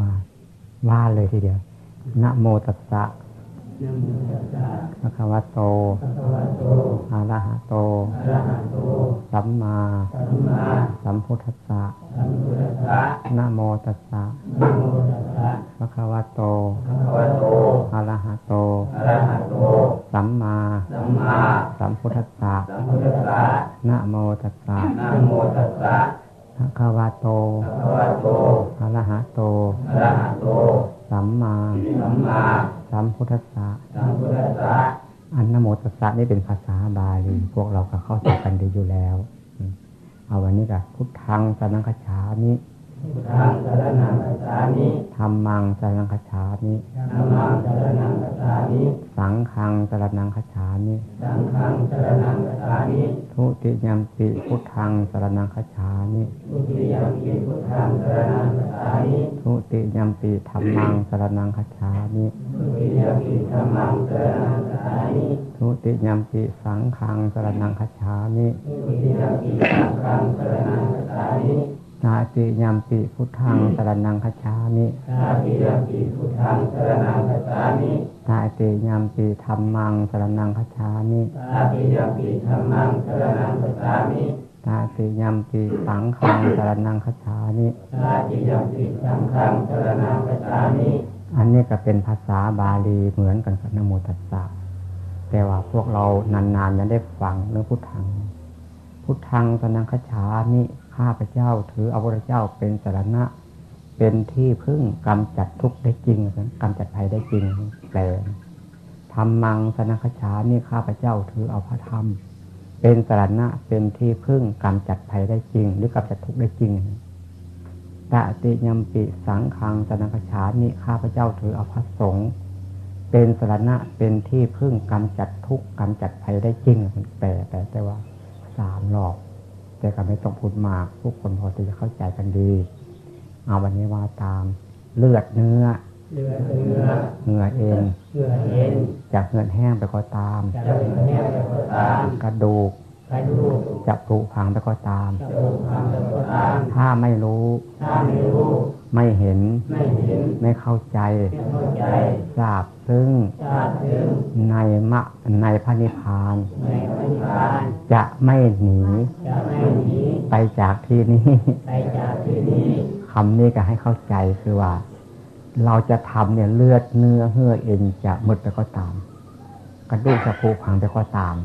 มาว่าเลยทีเดียวนะโมตัสสะพระควะโตอะระหะโต สัมมาสัมพุทธัสสะนะโมตัสสะพระควะโตอะระหะโต สัมมาสัมพุทธัสสะนะโมตัสสะ พระควะโตอะระหะโต สัมมาสัมพุทธัสสะอันนโมตัสสะนี่เป็นภาษาบาลีพวกเราก็เข้าใจกันดีอยู่แล้ว เอาวันนี้กับพุทธังสนังคฉามิพุ ทธังสนังคฉามิธรรมังสนังคฉามิธรรมังสนังคฉามิสังฆังสนังคฉามิสังฆังสนังคฉามิทุติยมปิพุทธังสนังคฉามิทุติยมปิพุทธังสนังคฉามิทุติยมปิธรรมังสนังคฉามิทุติยมปิธรรมังสนังคฉามิทุติยมปิสังฆังสนังคฉามิทุติยมปิสังฆังสนังคฉามิ นาติยามปิพุทธังสรนังคฉามินาติยามปิพุทธังสรนังคฉามินาติยามปิธรรมังสรนังคฉามินาติยามปิธรรมังสรนังคฉามินาติยามปิสังฆังสรนังคฉามินาติยามปิสังฆังสรนังคฉามิอันนี้ก็เป็นภาษาบาลีเหมือนกันกับนโมตัสสะแต่ว่าพวกเรานานๆจะได้ฟังเรื่องพุทธัง พุทธังสนังคฉามิ ข้าพเจ้าถือเอาพระเจ้าเป็นสารณะ เป็นที่พึ่งกำจัดทุกข์ได้จริงกำจัดภัยได้จริงแปลธรรมังสนังคฉานี่ข้าพเจ้าถือเอาพระธรรม เป็นสารณะเป็นที่พึ่งกำจัดภัยได้จริง หรือกำจัดทุกข์ได้จริงตะติยมปิสังขังสนังคฉานี่ข้าพเจ้าถือเอาพระสงฆ์เป็นสารณะเป็นที่พึ่งกำจัดทุกข์กำจัดภัยได้จริงแปลแต่แต่ว่าสามหลอก แต่ก็ไม่ต้องพูดมากทุกคนพอที่จะเข้าใจกันดีเอาวันนี้ว่าตามเลือดเนื้อเลือดเนื้อเหงื่อเองเหงื่อเองจากเหื่อแห้งไปก็ตามจากเหื่อแห้งไปก็ตาม กระดูกกระดูก จะปรุพังไปก็ตามจะปรุพังไปก็ตามถ้าไม่รู้ถ้าไม่รู้ ไม่เห็นไม่เห็นไม่เข้าใจไม่เข้าใจ ทราบซึ่ง ในมะในพระนิพพาน จะไม่หนี ไปจากที่นี้คำนี้ก็ให้เข้าใจคือว่า เราจะทำเนี่ยเลือดเนื้อเหื่อเอ็นจะหมดไปก็ตาม กระดูกจะผุพังไปก็ตาม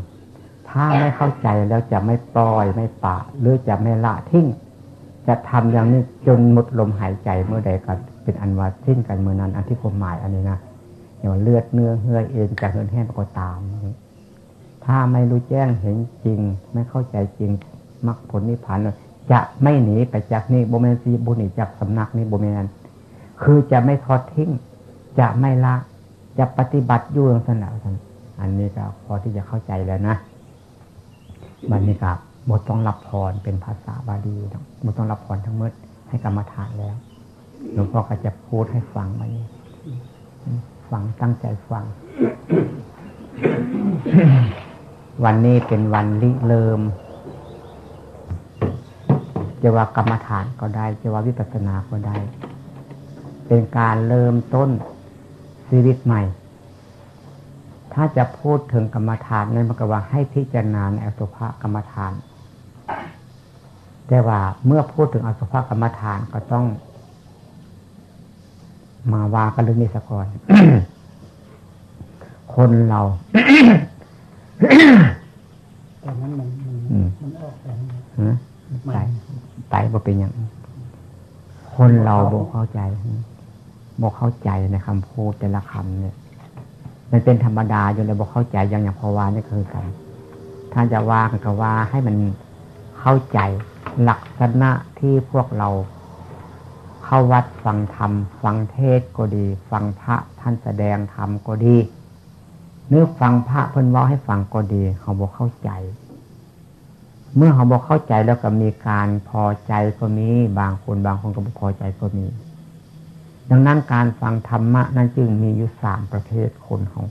ถ้าไม่เข้าใจแล้วจะไม่ปล่อยไม่ปะ หรือจะไม่ละทิ้งจะทำอย่างนี้จนหมดลมหายใจเมื่อใดก็เป็นอันว่าทิ้งกันเมื่อนั้น อันที่ผมหมายอันนี้นะอย่างเลือดเนื้อเหื่อเอ็นจากเงินแห้งก็ตามถ้าไม่รู้แจ้งเห็นจริง ไม่เข้าใจจริงมรรคผลนิพพานจะไม่หนีไปจากนี่บมเมนซีบุญจากสำนักนี่บมเมนคือจะไม่ทอดทิ้ง จะไม่ละ จะปฏิบัติยุ่งสนาสันอันนี้ก็พอที่จะเข้าใจแล้วนะ บันนี้กับบทต้องรับพรเป็นภาษาบาลีบทต้องรับพรทั้งหมดให้กรรมฐานแล้วหลวงพ่อก็จะพูดให้ฟังวันนี้ฟังตั้งใจฟัง วันนี้เป็นวันริเริ่มจะว่ากรรมฐานก็ได้จะว่าวิปัสสนาก็ได้ เป็นการเริ่มต้นชีวิตใหม่ ถ้าจะพูดถึงกรรมฐานนั้นมันก็ว่าให้พิจารณาในอสุภกรรมฐาน แต่ว่าเมื่อพูดถึงอสุภกรรมฐานก็ต้อง มาว่ากันเรื่องนี้สักก่อน คนเราแต่นั้นมันมันออกไปไปบ่เป็นอย่างคนเราบอกเข้าใจบอกเข้าใจในคำพูดแต่ละคำเนี่ย มันเป็นธรรมดาอยู่เลยบอกเข้าใจอย่างอย่างพอวานี่คือกันถ้านจะว่าก็ว่าให้มันเข้าใจลักษณะที่พวกเราเข้าวัดฟังธรรม ฟังเทศก็ดี ฟังพระท่านแสดงธรรมก็ดีนึกฟังพระเพิ่นว่าให้ฟังก็ดี เขาบอกเข้าใจ เมื่อเขาบอกเข้าใจแล้วก็มีการพอใจก็มีบางคนบางคนก็ไม่พอใจก็มี ดังนั้นการฟังธรรมะนั้นจึงมีอยู่สามประเภทคนของ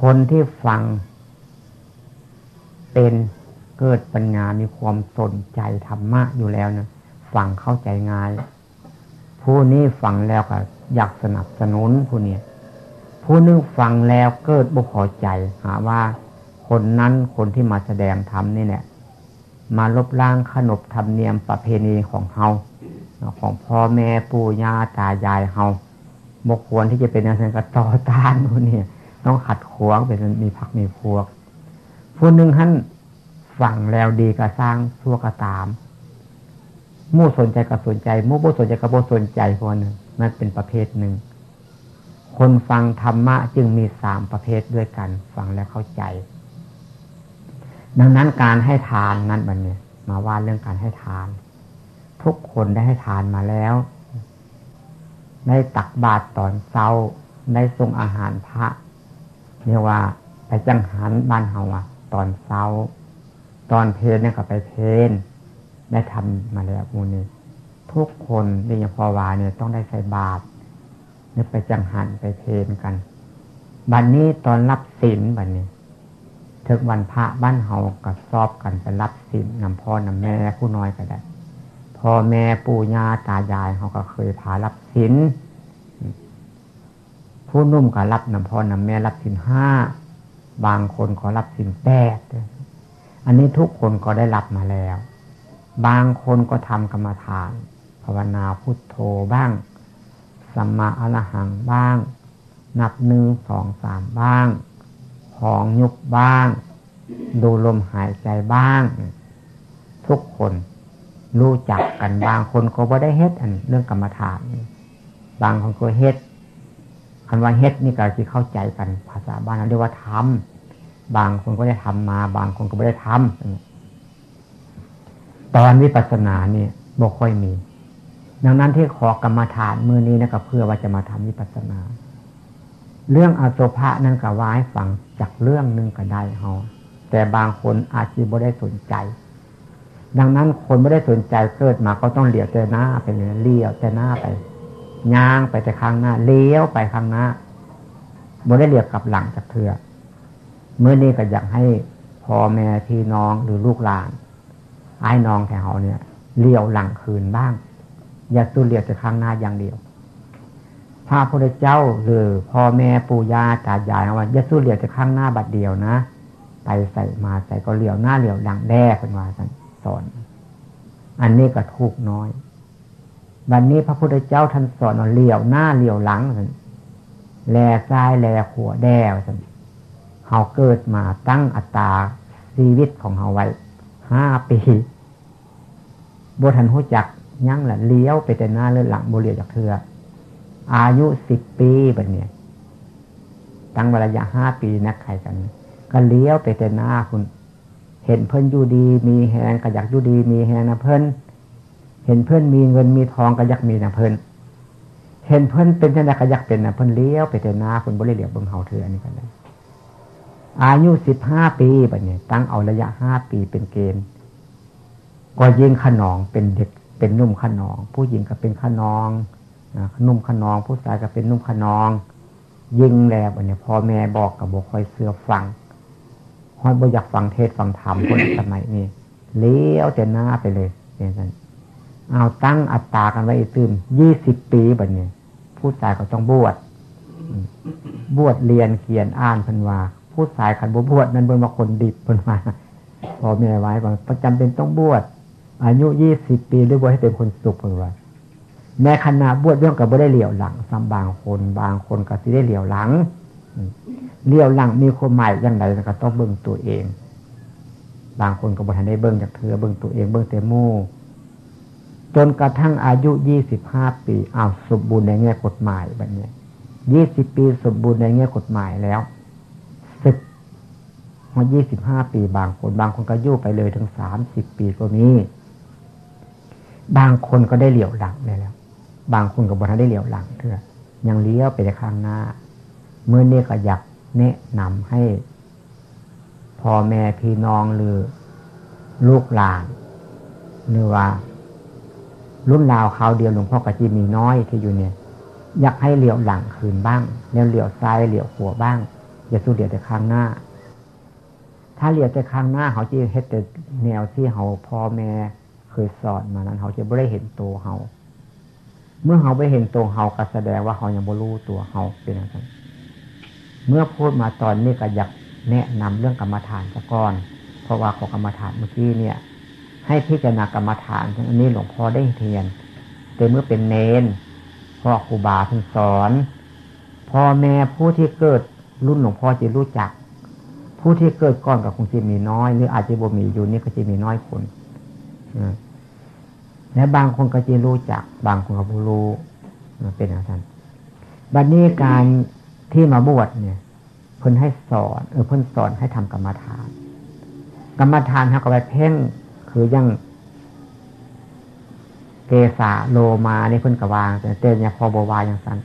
คนที่ฟังเป็นเกิดปัญญา มีความสนใจธรรมะอยู่แล้วนะฟังเข้าใจง่าย ผู้นี้ฟังแล้วก็อยากสนับสนุนผู้นี้ผู้นึงฟังแล้วเกิดบุพอใจ หาว่า คนนั้นคนที่มาแสดงธรรมนี่เนี่ยมาลบล้างขนบธรรมเนียมประเพณีของเฮา ของพ่อแม่ปู่ย่าตายายเฮาบกควรที่จะเป็นอะไรก็ต่อต้านผู้นี้ต้องขัดขวางเป็นมีพักมีพวกผู้หนึ่งท่านฟังแล้วดีก็สร้างชั่วก็ตามมู่สนใจกับสนใจมู่บ่สนใจกับบ่สนใจคนหนึ่งนั่นเป็นประเภทหนึ่ง คนฟังธรรมะจึงมีสามประเภทด้วยกัน ฟังแล้วเข้าใจ ดังนั้นการให้ทานนั้นบันเนี่ยมาว่าเรื่องการให้ทาน ทุกคนได้ให้ทานมาแล้วได้ตักบาตรตอนเช้าได้ส่งอาหารพระเรียกว่าไปจังหันบ้านเฮาอะตอนเช้า ตอนเพลเนี่ยก็ไปเพลได้ทำมาแล้วมูนี้ทุกคนโดยเฉพาะวาเนี่ยต้องได้ใส่บาตรเนี่ยไปจังหันไปเพลนกันบัดนนี้ตอนรับศีลบัดนนี้ถึงวันพระบ้านเฮาก็สอบกันไปรับศีลนำพ่อนำแม่ผู้น้อยก็ได้ พ่อแม่ปู่ย่าตายายเขาก็เคยพารับศีลผู้นุ่มก็รับนำพ่อนำแม่รับศีลห้าบางคนขอรับศีลแปดอันนี้ทุกคนก็ได้รับมาแล้ว บางคนก็ทำกรรมฐาน ภาวนาพุทโธบ้างสัมมาอรหังบ้าง นับหนึ่งสองสามบ้าง ของยุบบ้าง ดูลมหายใจบ้าง ทุกคน รู้จักกันบางคนก็บ่ได้เฮ็ดอันเรื่องกรรมฐาน บางคนก็เฮ็ดคันว่าเฮ็ดนี่ก็คือเข้าใจกันภาษาบ้านเราเรียกว่าทำบางคนก็ได้ทำมา บางคนก็ไม่ได้ทำตอนวิปัสสนาเนี่ยบ่ค่อยมี ดังนั้นที่ขอกรรมฐานมือนี้นะก็เพื่อว่าจะมาทำวิปัสสนา เรื่องอสุภะนั่นก็ว่าให้ฟังจากเรื่องหนึ่งก็ได้เฮาแต่บางคนอาจจะไม่ได้สนใจ ดังนั้นคนไม่ได้สนใจเกิดมาก็ต้องเหลียวแต่หน้าไปเลยเลี้ยวแต่หน้าไปย่างไปแต่ข้างหน้า เลี้ยวไปข้างหน้าบ่ได้เรียกกับหลังจากเถื่อเมื่อนี้ก็อยากให้พ่อแม่พี่น้องหรือลูกหลานไอ้น้องแถวเนี่ยเลี้ยวหลังคืนบ้าง อย่าสู้เลี้ยวแต่ข้างหน้าอย่างเดียวพระพุทธเจ้าหรือพ่อแม่ปู่ย่าตายายว่าอย่าสู้เลี้ยวแต่ข้างหน้าบัดเดียวนะ ไปใส่มาใส่ก็เลี้ยวหน้าเลี้ยวหลังแด้เป็นว่าส อน อันนี้ก็ทุกน้อยวันนี้พระพุทธเจ้าท่านสอนเลี้ยวหน้าเลี้ยวหลังแลซ้ายแลขวาแด้เขาเกิดมาตั้งอัตราชีวิตของเขาไว้ห้าปีบทันหูจักยั่งแหละเลี้ยวไปแต่หน้าเลือหลังบเรียจากเธออายุสิบปีแบบนี้ตั้งระยะห้าปีนักใครกัน ก็เลี้ยวไปแต่หน้าคุณ เห็นเพิ่นอยู่ดี มีแหงก็อยากอยู่ดี มีแหงนะเพิ่นเห็นเพื่อนมีเงินมีทองก็ยักมีนะเพื่อนเห็นเพื่อนเป็นชนะก็ยักเป็นนะเพื่อนเลี้ยวไปเจอน้าคนบริเหลียวบงเฮาเถืออันนี้กันเลยอายุสิบห้าปีแบบนี้ตั้งเอาระยะห้าปีเป็นเกณฑ์ก็ยิงขนองเป็นเด็กเป็นนุ่มขนอง ผู้หญิงก็เป็นขนองนุ่มขนอง ผู้ชายก็เป็นนุ่มขนอง ยิงแล้วอันนี้พ่อแม่บอกกับบอกคอยเสือฟัง ฮอยบ่อยากฟังเทศฟังธรรมคนสมัยนี้เลี้ยวแต่หน้าไปเลยอย่างนั้นเอาตั้งอัตตากันไว้ตื่นยี่สิบปีแบบนี้ผู้ชายก็ต้องบวชบวชเรียนเขียนอ่านพันวาผู้ชายขันบวชนั้นเป็นว่าคนดิบพันวาพอมีอะไรไว้บอกประจำเป็นต้องบวชอายุยี่สิบปีหรือบวชให้เป็นคนสุขพันวาแม้ขณะบวชเรื่องกับบ่ได้เหลี่ยวหลังซ้ำบางคนบางคนก็สิได้เหลี่ยวหลัง เลี่ยวหลังมีความหมายอย่างไรก็ต้องเบิ่งตัวเอง บางคนก็บ่ทันได้เบิ่งจากเธอเบิ่งตัวเองเบิ่งเตมูจนกระทั่งอายุยี่สิบห้าปีอ้าวสมบูรณ์ในแง่กฎหมายแบบนี้ยี่สิบปีสมบูรณ์ในแง่กฎหมายแล้วสิบมายี่สิบห้าปีบางคนบางคนก็ยุ่ไปเลยถึงสามสิบปีก็มีบางคนก็ได้เหลียวหลังได้แล้ว บางคนก็บอกได้เหลียวหลังเถอะยังเลี้ยวไปในข้างหน้า เมื่อเนี้ก็อยาก แนะนำให้พ่อแม่พี่น้องหรือลูกหลาน หรือว่า รุ่นราวคราวเดียวหลวงพ่อกะจีมีน้อยที่อยู่เนี่ย อยากให้เหลียวหลังคืนบ้างแล้วเหลียวซ้ายเหลียวขวาบ้าง อย่าสู้เหลียวแต่ข้างหน้า ถ้าเหลียวแต่ข้างหน้าเขาจะเฮ็ดแต่แนวที่เขาพ่อแม่เคยสอนมานั้นเขาจะไม่ได้เห็นตัวเขาเมื่อเขาไปเห็นตัวเขาก็แสดงว่าเขายังบ่รู้ตัวเขาเป็นอะไร เมื่อพูดมาตอนนี้ก็อยากแนะนำเรื่องกรรมฐานซะก่อน เพราะว่าของกรรมฐานเมื่อกี้เนี่ย ให้พิจารณากรรมฐานอันนี้หลวงพ่อได้เทียนแต่เมื่อเป็นเนนพ่อครูบาเพิ่งสอนพ่อแม่ผู้ที่เกิดรุ่นหลวงพ่อจะรู้จัก ผู้ที่เกิดก่อนกับคงจะมีน้อย หรืออาจจะบ่มีอยู่นี่ก็จะมีน้อยคนและบางคนก็จะรู้จัก บางคนก็ไม่รู้เป็นอย่างนั้นบัดนี้การ ที่มาบวชเนี่ยเพิ่นให้สอน เออเพิ่นสอนให้ทำกรรมฐาน กรรมฐานเขาก็ไปเพ่งคือยังเกษาโลมาเนี่เพิ่นกวางแต่เต้นเนี่ยพอบวาอย่างสั้น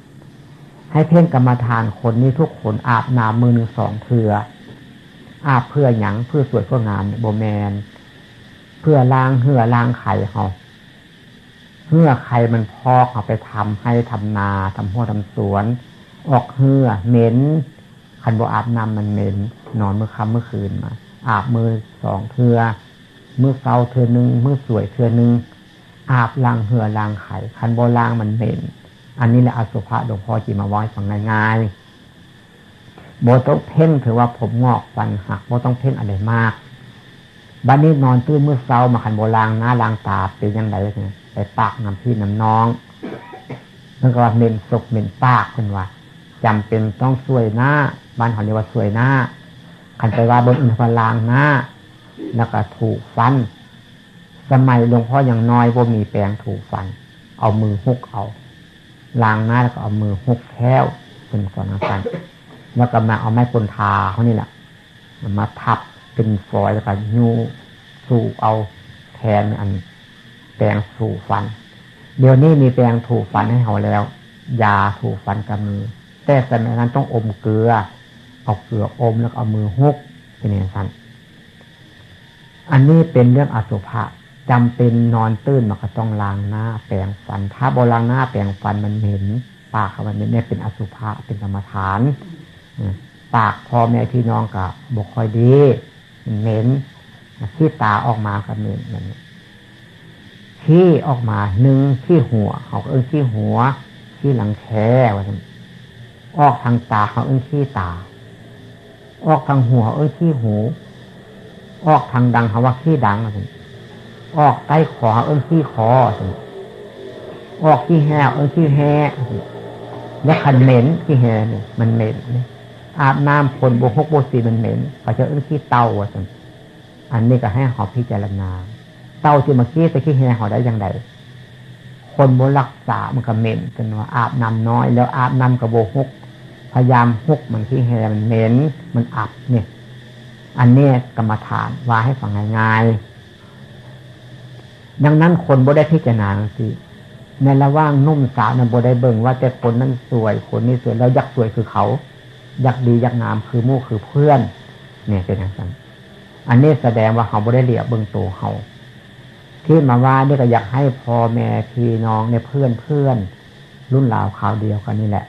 ให้เพ่งกรรมฐานคนนี้ทุกคนอาบน้ำมือหนึ่งสองเถื่ออาบเพื่อหยังเพื่อสวยเพื่องามโบแมน เพื่อล้างเหือล้างไข่เขาเหื่อไข่มันพอกเอาไปทำให้ทำนาทำหัวทำสวน ออกเหื่อเหม็นคันโบอาบน้ำมันเหม็น นอนเมื่อค่ำเมื่อคืนมา อาบมือสองเถื่อมือเกาเถื่อหนึ่งมือสวยเถื่อหนึ่งอาบล้างเหือล้างไข่คันโบล้างมันเหม็น อันนี้แหละอสุภะหลวงพ่อจีมาไว้ฟังง่ายๆโบต้องเพ่งถือว่าผมงอกฟันหักโบต้องเพ่งอะไรมากบ้านนี้นอนตื้นเมื่อเช้ามาขันโบลางหน้าลางตาเป็นยังไงเนี่ยไปปากน้ำพี่น้ำน้องเมื่อก่อนเมนศกเหม็นปากคนว่า จำเป็นต้องสวยหน้าบ้านเขาเรียกว่าสวยหน้าขันไปว่าบนอินทรลางหน้า แล้วก็ถูกฟัน สมัยหลวงพ่ออย่างน้อยว่ามีแปลงถูกฟัน เอามือฮุกเอาล้างหน้าแล้วก็เอามือหุกแค้วเป็นสอนกันแล้วก็มาเอาไม้ปนทาเขานี่แหละมาทับเป็นฟอยแล้วก็ยูสู่เอาแทนอันแปรงสู่ฟัน เดี๋ยวนี้มีแปรงถูฟันให้เขาแล้ว ยาถูฟันกับมือ แต่สมัยนั้นต้องอมเกลือ เอาเกลืออมแล้วเอามือฮุกเป็นอย่างนั้นอันนี้เป็นเรื่องอสุภะจำเป็นนอนตื้นมันก็ต้องล้างหน้า แปรงฟัน ถ้าบล้างหน้าแปรงฟันมันเหม็นปากมันเนี่ยเป็นอสุภะเป็นกรรมฐานปากพ่อแม่พี่น้องกับบกค่อยดีเหม็นขี้ตาออกมาก็เหม็นมันขี้ออกมาหนึ่งขี้หัวเขาเอิ้นขี้หัวขี้หลังแค่ว่า ออกทางตาเขาเอิ้นขี้ตา ออกทางหัวเอิ้นขี้หู ออกทางดังเขาว่าขี้ดังออกใต้ขอเอิ้นขี้คอออกขี้แห้เอิ้นขี้แห้แล้วคันเหม็นขี้แห้เนี่ยมันเหม็นอาบน้ำผลโบหกโบสีมันเหม็นเขาจะเอิ้นขี้เต่าอะสิอันนี้ก็ให้หอพิจารณา เต่าที่มาขี้แต่ขี้แห้หอได้อยังไงคนโบรักษามันก็เหม็นกันว่าอาบน้ำน้อย แล้วอาบน้ำกับโบหก พยายามหกมันขี้แห้มันเหม็นมันอับเนี่ยอันนี้กรรมฐานว่าให้ฟังง่ายๆดังนั้นคนบ่ได้พิจารณาสิในระว่างนุ่มสาวนั้นบ่ได้เบิ่งว่าแต่คนนั้นสวยคนนี้สวยแล้วยักสวยคือเขายักดียักงามคือมู่คือเพื่อน เนี่ยเป็นอย่างนั้นอันนี้แสดงว่าเขาบ่ได้เหลียบเบิ่งตัวเขาที่มาว่าเนี่ก็อยากให้พ่อแม่พี่น้องเนี่ยเพื่อนเพื่อนรุ่นราวข่าวเดียวกันนี่แหละ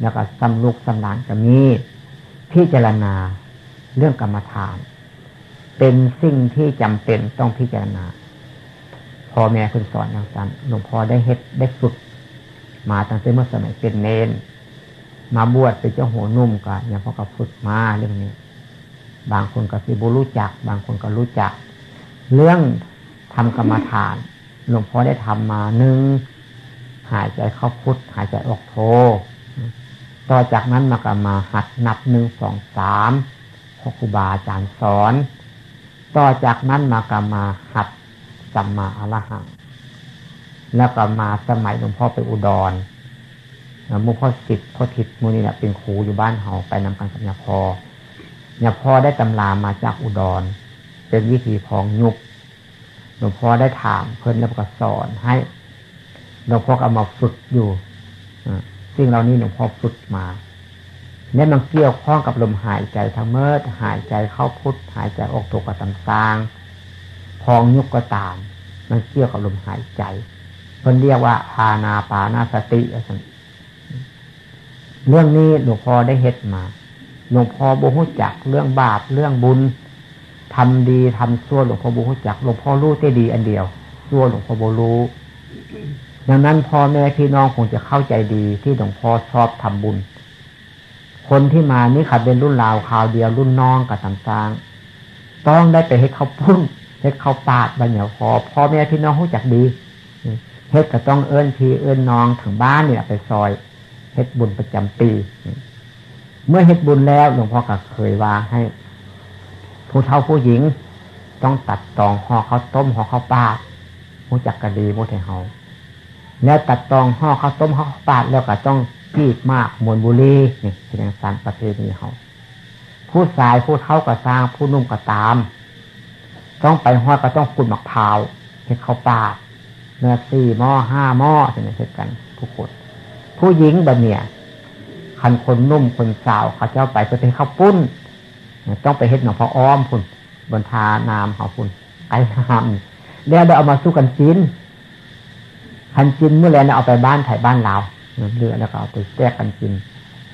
แล้วก็สำลุกสำลานก็มีพิจารณาเรื่องกรรมฐาน เป็นสิ่งที่จำเป็นต้องพิจารณาพ่อแม่คุณสอนอย่างนั้นหลวงพ่อได้เฮ็ดได้ฝึก มาตั้งแต่เมื่อสมัยเป็นเนน มาบวชเป็นเจ้าหัวนุ่มก็อย่างพ่อก็ฝึกมาเรื่องนี้ บางคนก็สิบุรู้จัก บางคนก็รู้จัก เรื่องทำกรรมฐาน หลวงพ่อได้ทำมาหนึ่งหายใจเข้าพุทธหายใจออกโท ต่อจากนั้นมาก็มาหัดนับหนึ่งสองสามพครูบาอาจารย์สอน ต่อจากนั้นมาก็มาหัดสัมมาอรหังแล้วก็มาสมัยหลวงพ่อไปอุดรมุพ่อสิทธิ์พ่อทิศมูนี่เนี่ยเป็นครูอยู่บ้านเฮาไปนำกันกับยาพอยาพอได้ตำรามาจากอุดร เป็นวิธีพองยุบหลวงพ่อได้ถามเพิ่นแล้วก็สอนให้หลวงพ่อเอามาฝึกอยู่ ซึ่งเรานี่หลวงพ่อฝึกมาเนี่ยมันเกี่ยวข้องกับลมหายใจทั้งเมื่อหายใจเข้าพุทหายใจออกตัวกับต่างๆพองยุกก็ตาม มันเกี่ยวกับลมหายใจคนเรียกว่าอานาปานาสติอะไรเรื่องนี้หลวงพ่อได้เฮ็ดมาหลวงพ่อบูฮุจักเรื่องบาปเรื่องบุญทำดีทำชั่วหลวงพ่อบูฮุจักหลวงพ่อรู้ได้ดีอันเดียวชั่วหลวงพ่อบูรู้ ดังนั้นพ่อแม่พี่น้องคงจะเข้าใจดีที่หลวงพ่อชอบทำบุญ คนที่มานี่ขัดเป็นรุ่นราวข่าวเดียวรุ่นน้องกับสำซางต้องได้ไปให้เขาพุ่นให้เขาปาดบันเหนียวพอพ่อแม่พี่น้องรู้จักดีเฮ็ดก็ต้องเอื้นพี่เอื้อนน้องถึงบ้านเนี่ยไปซอยเฮ็ดบุญประจำปี เมื่อเฮ็ดบุญแล้วหลวงพ่อก็เคยว่าให้ ผู้เฒ่าผู้หญิง ต้องตัดตองห่อข้าต้มห่อข้าปาดรู้จักกันดีโมเทเฮา แล้วตัดตองห่อข้าวต้มห่อข้าวปาดแล้วก็ต้องกีดมากมวลบุรีนี่แสดงสารประเพณีเขาผู้สายผู้เท่าก็สร้างผู้นุ่มก็ตาม ต้องไปห้อยก็ต้องกุนมะพร้าวเห็ดข้าวปาดเนื้อสี่หม้อห้าหม้อเช่นกันผู้คนผู้หญิงแบบเนี้ยคันคนนุ่มคนสาวเขาเจ้าไปก็ไปข้าวปุ้น ต้องไปเฮ็ดหนองพออ้อมพุ่นบนทานามเขาพุ่นไก่น้ำแล้วได้เอามาสู้กันจิน คันจินเมื่อไรเอาไปบ้านไถ่บ้านเราเรือแล้วก็เอาไปแจกกันกิน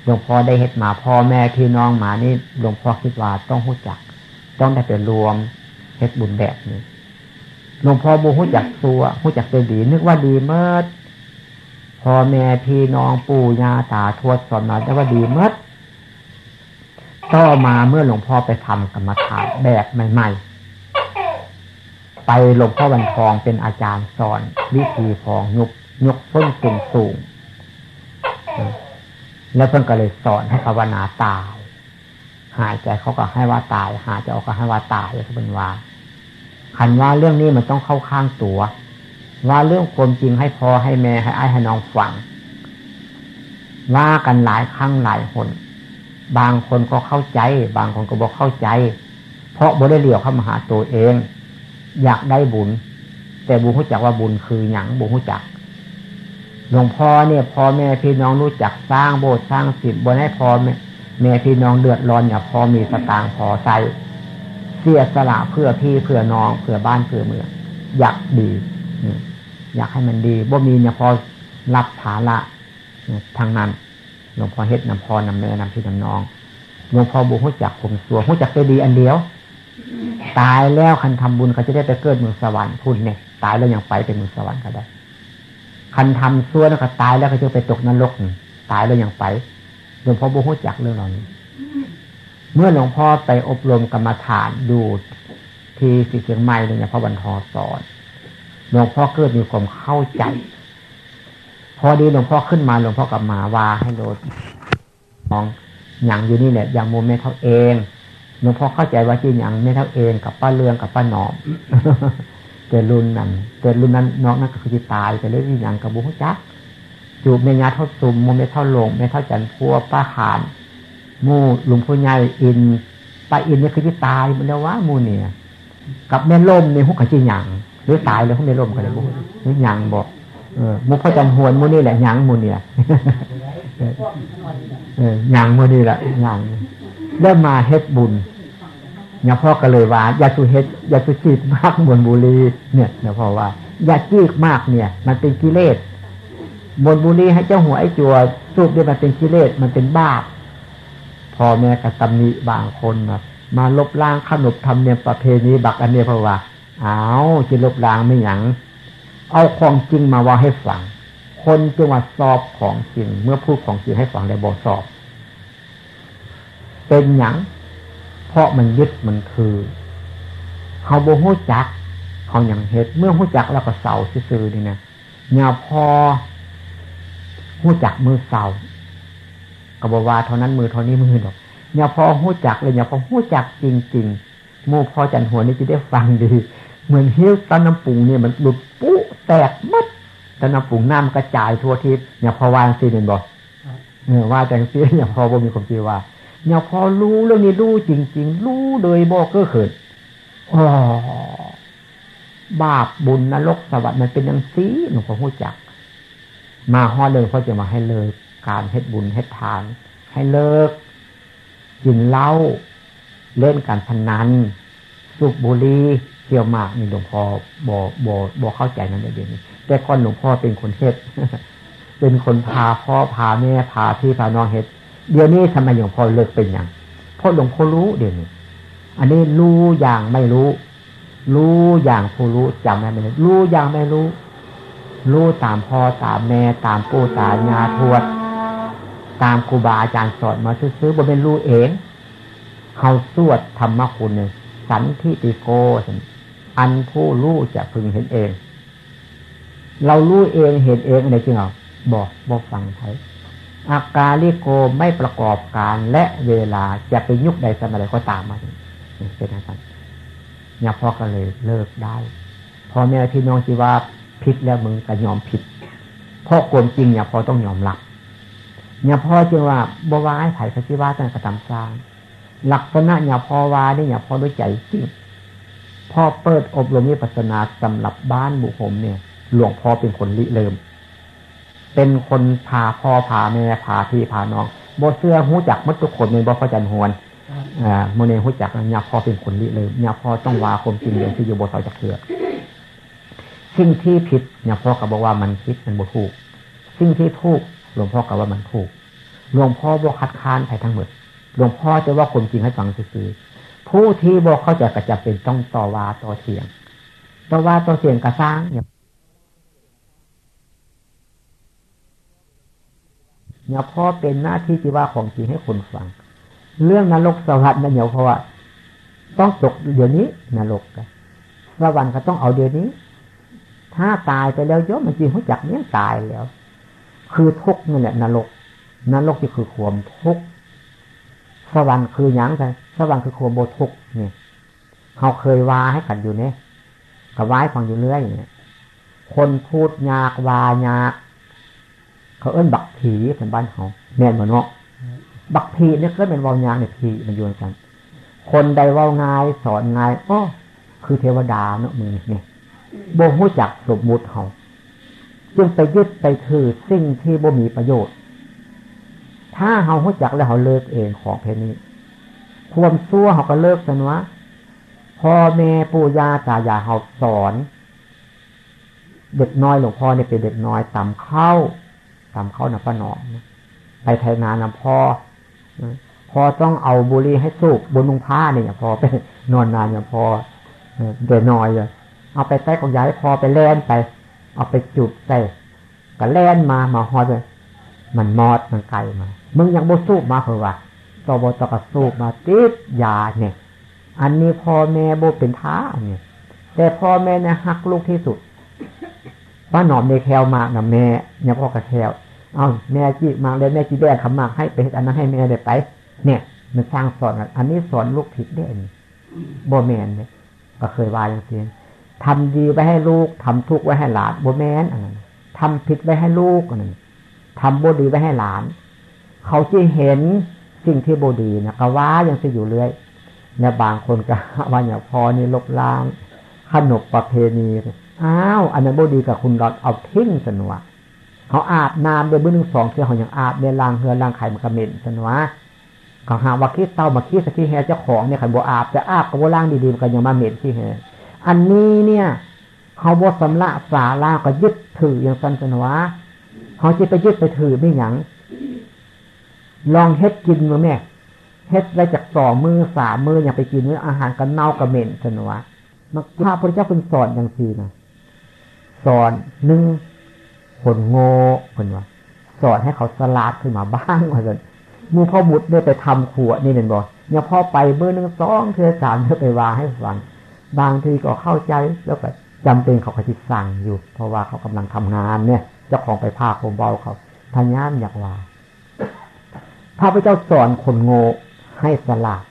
หลวงพ่อได้เฮ็ดมาพ่อแม่พี่น้องหมานี่หลวงพ่อคิดว่าต้องหู้จัก ต้องได้ไปรวมเฮ็ดบุญแบบนี้หลวงพ่อบูหู้จักตัวหู้จักเป็นดี นึกว่าดีเมื่อพ่อแม่พี่น้องปู่ย่าตาทวดสอนมาแต่ว่าดีเมื่อต่อมาเมื่อหลวงพ่อไปทำกรรมฐานแบบใหม่ ๆ ไปหลวงพ่อวันทองเป็นอาจารย์สอน วิธีพองยกยกพ้นสูงสูง แล้วเพิ่นก็เลยสอนให้ภาวนาตาย หายใจเขาก็ให้ว่าตาย หายใจออกก็ให้ว่าตายเขาเป็นว่าขันว่าเรื่องนี้มันต้องเข้าข้างตัว ว่าเรื่องความจริงให้พอให้แม่ให้ไอ้ให้น้องฟังว่ากันหลายครั้งหลายคน บางคนก็เข้าใจ บางคนก็บอกเข้าใจ เพราะบ่ได้เลี่ยวเข้ามาหาตัวเอง อยากได้บุญ แต่บุญรู้จักว่าบุญคือหยังบุญรู้จักหลวงพ่อเนี่ยพ่อแม่พี่น้องรู้จักสร้างโบสถ์สร้างศิษย์บนให้พ่อแม่แม่พี่น้องเดือดร้อนอย่าพอมีสตางค์พอใจเสียสละเพื่อพี่เพื่อน้องเพื่อบ้านเพื่อเมืองอยากดีอยากให้มันดีบ่มีเนี่ยพอรับภาระทางนั้นหลวงพ่อเฮ็ดนำพ่อนำแม่นำพี่นำน้องหลวงพ่อบุหุจักผมสัวหุจักได้ดีอันเดียว ตายแล้วคันทำบุญเขาจะได้ไปเกิดเมืองสวรรค์พุ่นเนี่ย ตายแล้วยังไปเป็นเมืองสวรรค์ก็ได้ คันทำซัวแล้วก็ตายแล้วก็จะไปตกนรกตายแล้วยังไปหลวงพ่อบุหุจักเรื่องเหล่านี้ เมื่อหลวงพ่อไปอบรมกรรมฐานดูที่สิเชียงใหม่เนี่ยพระบรรทอสอนหลวงพ่อเกิดมีความเข้าใจ พอดีหลวงพ่อขึ้นมาหลวงพ่อกลับมาว่าให้โดดมองอย่างอยู่นี่เนี่ยอย่างโมเมเท่าเอง หลวงพ่อเข้าใจว่าที่อย่างไม่เท่าเองกับป้าเรืองกับป้าหนอมแต่รุ่นนั้นแต่รุ่นนั้นน้อกนั้นก็คือตายไปเลยอย่างกับบุญจักจูบเมียาเท่าซุมโมเมเท่าลงเมเท่าจันพัวป้าขานมูหลุงพ่อใหญ่อินป้าอินนี่คือที่ตายมันแล้วว่ามูเนี่ยกับแม่ล่มในหุกขจีหยังหรือตายเลยหุกแม่ล่มกันเลยบุหรือหยังบอกเออมูพ่อจันหวนมูนี่แหละหยังมูเนี่ยเออหยังมูนี่แหละหยังเริ่มมาเฮ็ดบุญ เนี่ยพ่อก็เลยว่าอย่าสุเฮ็ดอย่าสุจีดมากบนบุรีเนี่ยเนี่ยพ่อว่าอย่าจี้มากเนี่ย มันเป็นกิเลสบนบุรีให้เจ้าหัวไอ้จัวสูบเนี่ยมันเป็นกิเลสมันเป็นบาปพ่อแม่กระตำหนิบางคนนะมาลบล้างขนบธรรมเนียมประเพณีบักอันเนี้ยเพราะว่าเอาจะลบล้างไม่หยังเอาของจริงมาว่าให้ฟังคนจังหวัดสอบของจริง เมื่อพูดของจริงให้ฟังได้บอกสอบ เป็นหยัง เพราะมันยึดมันคือเขาโบหูจักเขาอย่างเหตุเมื่อหูจักแล้วก็เสาซื่อๆนี่นะเนี่ยพอหูจักมือเสากบว่าเท่านั้นมือเท่านี้มือดอกเนี่ยพอหูจักเลยเนี่ยพอหูจักจริงๆมู่พอจันหัวนี่จะได้ฟังดี เหมือนเฮี้ยวตอนน้ำปุงเนี่ยมันหลุดปุ๊แตกมัดตอนน้ำปุงน้ำกระจายทั่วทิศเนี่ยพอวางซีเนบอกเนี่ยว่าจังซีเนี่ยพอบ่มีความคิดว่า เนี่ยพอรู้เรื่องนี้รู้จริง ๆ รู้โดยบอกก็เกิดอ๋อบาปบุญนรกสวรรค์มันเป็นอย่างซีหลวงพ่อพูดจัก มาห่อเลยพ่อจะมาให้เลิกการเฮ็ดบุญเฮ็ดทาน ให้เลิกกินเหล้าเล่นการพนันสูบบุหรี่เที่ยวมากนี่หลวงพ่อบอบอบอเข้าใจนั่นเองแต่ก่อนหลวงพ่อเป็นคนเฮ็ดเป็นคนพาพ่อพาแม่พาพี่พาน้องเฮ็ด เดี๋ยวนี้ทำไมหลวงพ่อเลิกเป็นอย่างเพราะหลวงพ่อรู้เดี๋ยวนี้ อันนี้รู้อย่างไม่รู้ รู้อย่างผู้รู้จำไม่ได้รู้อย่างไม่รู้ รู้ตามพ่อตามแม่ตามปู่ตามยาทวด ตามครูบาอาจารย์สอนมาซื้อๆบ่เป็นรู้เองเขาสวดธรรมคุณเนี่ยสันทิติโก อันผู้รู้จะพึงเห็นเอง เรารู้เองเห็นเองอะไรจริงเหรอบอกบอกฟังไทย อากาลิโกไม่ประกอบการและเวลาจะเป็นยุคใดสมัยใดก็ตามมาเป็นอะไรเนี่ยพ่อก็เลยเลิกได้พอแม่พี่น้องที่ว่าผิดแล้วมึงก็ยอมผิดเพราะความจริงเนี่ยพ่อต้องยอมรับเนี่ยพ่อจึงว่าบวายไผ่สิว่าตั้งกระทำสร้างลักษณะเนี่ยพ่อว่านี่เนี่ยพ่อด้วยใจจริงพ่อเปิดอบรมวิปัสนาสำหรับบ้านบุคคลเนี่ย หลวงพ่อเป็นคนริเริ่ม เป็นคนพาพ่อพาแม่พาพี่พาน้องโบเสื้อหูจักมัดทุกคนในบ่พอจันหวนอ่าโมเนหูจักเนี่ยพ่อเป็นคนริเริ่มเนี่ยพ่อต้องว่าความจริงเรื่องที่อยู่บนเสาจักเถือสิ่งที่ผิดเนี่ยพ่อก็บอกว่ามันผิดมันบ่ถูก สิ่งที่ถูกหลวงพ่อก็ว่ามันถูกหลวงพ่อบอกคัดค้านไปทั้งหมดหลวงพ่อจะว่าคนจริงให้ฟังซื่อผู้ที่บอกเข้าใจก็จะเป็นต้องต่อว่าต่อเถียง ต่อว่าต่อเถียงกระสร้างเนี่ย เนี่ย พ่อเป็นหน้าที่ที่ว่าของจริงให้คนฟัง เรื่องนรกสวรรค์นั่นเนี่ยเพราะว่า ต้องตกเดี๋ยวนี้นรกสวรรค์ก็ต้องเอาเดี๋ยวนี้ ถ้าตายไปแล้วย่อมมันจริงเขาจักเนี้ยตายแล้ว คือทุกนั่นแหละนรกนรกที่คือความทุกข์สวรรค์คือยังไงสวรรค์คือความโบทุกเนี่ยเขาเคยว่าให้กันอยู่เนี่ยกับว้ฟังอยู่เรื่อยเนี่ยคนพูดยากว่ายาก เขาเอิ้นบักผีเป็นบ้านเขาแม่นเหมือนเนาะบักผีเนี่ยก็เป็นวาวยางเนี่ยผีมันอยู่กัน คนใดว่าง่ายสอนง่ายอ้อคือเทวดาเนาะมือเนี่ยโบหูจักสมมุติเขาจึงไปยึดไปถือสิ่งที่บ่มีประโยชน์ ถ้าเขาหูจักแล้วเขาเลิกเองของเพนี้ ความซั่วเขาก็เลิกสันวะพ่อแม่ปู่ย่าตายายเขาสอน เด็กน้อยหลวงพ่อเนี่ยเป็นเด็กน้อยต่ำเข้า ต่ำเข้านะป้าหนอมไปไทยนานะพอพอต้องเอาบุรีให้สูบบนนุงผ้าเนี่ยพอไปนอนนานเนี่ยพอเด็กน้อยเลยเอาไปใส่ของยายพอไปแล่นไป เอาไปจุดใส่ก็แล่นมามาฮอดเลยมันมอดมันไกลมา มึงยังบ่สูบมาเพราะว่าตบตกสูบมาติดยาเนี่ย อันนี้พ่อแม่บ่เป็นท้าเนี่ยแต่พ่อแม่เนี่ยหักลูกที่สุดป้าหนอมในแคลมากนะแม่เนี่ยพ่อกระแคล เอาแม่จีมาเลยแม่จีแดงขมากให้ไปอันนั้นให้แม่ได้ไป เนี่ย มันสร้างสอนอันนี้สอนลูกผิดได้บ่แมนเนี่ยก็เคยวายอย่างเสียทำดีไว้ให้ลูกทำทุกข์ไว้ให้หลานโบแมนอันนั้นทำผิดไว้ให้ลูกอันนั้นทำโบดีไว้ให้หลาน เขาจะเห็นสิ่งที่โบดีนะก็ว่ายังจะอยู่เรื่อยเนี่ยบางคนก็ว่าอย่างพอนี่ลบล้างขนบประเพณีอ้าวอันนั้นโบดีกับคุณรอดเอาทิ้งสนวะ เขาอาบน้ำเดือนหนึ่งสองเที่ยวเขาอย่างอาบเนี่ยล้างเหือลางไข่มันกระเหม็นสนวะเขาหาว่าคิดเต้ามาคิดสกิแฮเจ้าของเนี่ยขันโบอาบจะอาบกับโบล้างดีๆมันก็ยังมาเหม็นที่แฮอันนี้เนี่ยเขาบดสำละสาลาก็ยึดถืออย่างสันสนวะเขาจะไปยึดไปถือไม่หยังลองเฮ็ดกินมือแม่เฮ็ดได้จากสองมือสามมืออย่างไปกินเนื้ออาหารกันเน่ากับเหม็นสนวะมาพระพุทธเจ้าเป็นสอนอย่างสี่นะสอนหนึ่ง คนโง่คนว่าสอนให้เขาสลาดขึ้นมาบ้างว่าสันมูพ่อบุตรได้ไปทำขวดนี่เป็นบ่เนี่ยพ่อไปเมื่อหนึ่งสองเธอสามเธอไปวาให้ฟังบางทีก็เข้าใจแล้วก็จำเป็นเขาก็จิตสั่งอยู่ เพราะว่าเขากำลังทำงานเนี่ยเจ้าของไปพาผมเบาเขาพญามอยากว่าพระพุทธเจ้าสอนคนโง่ให้สลาด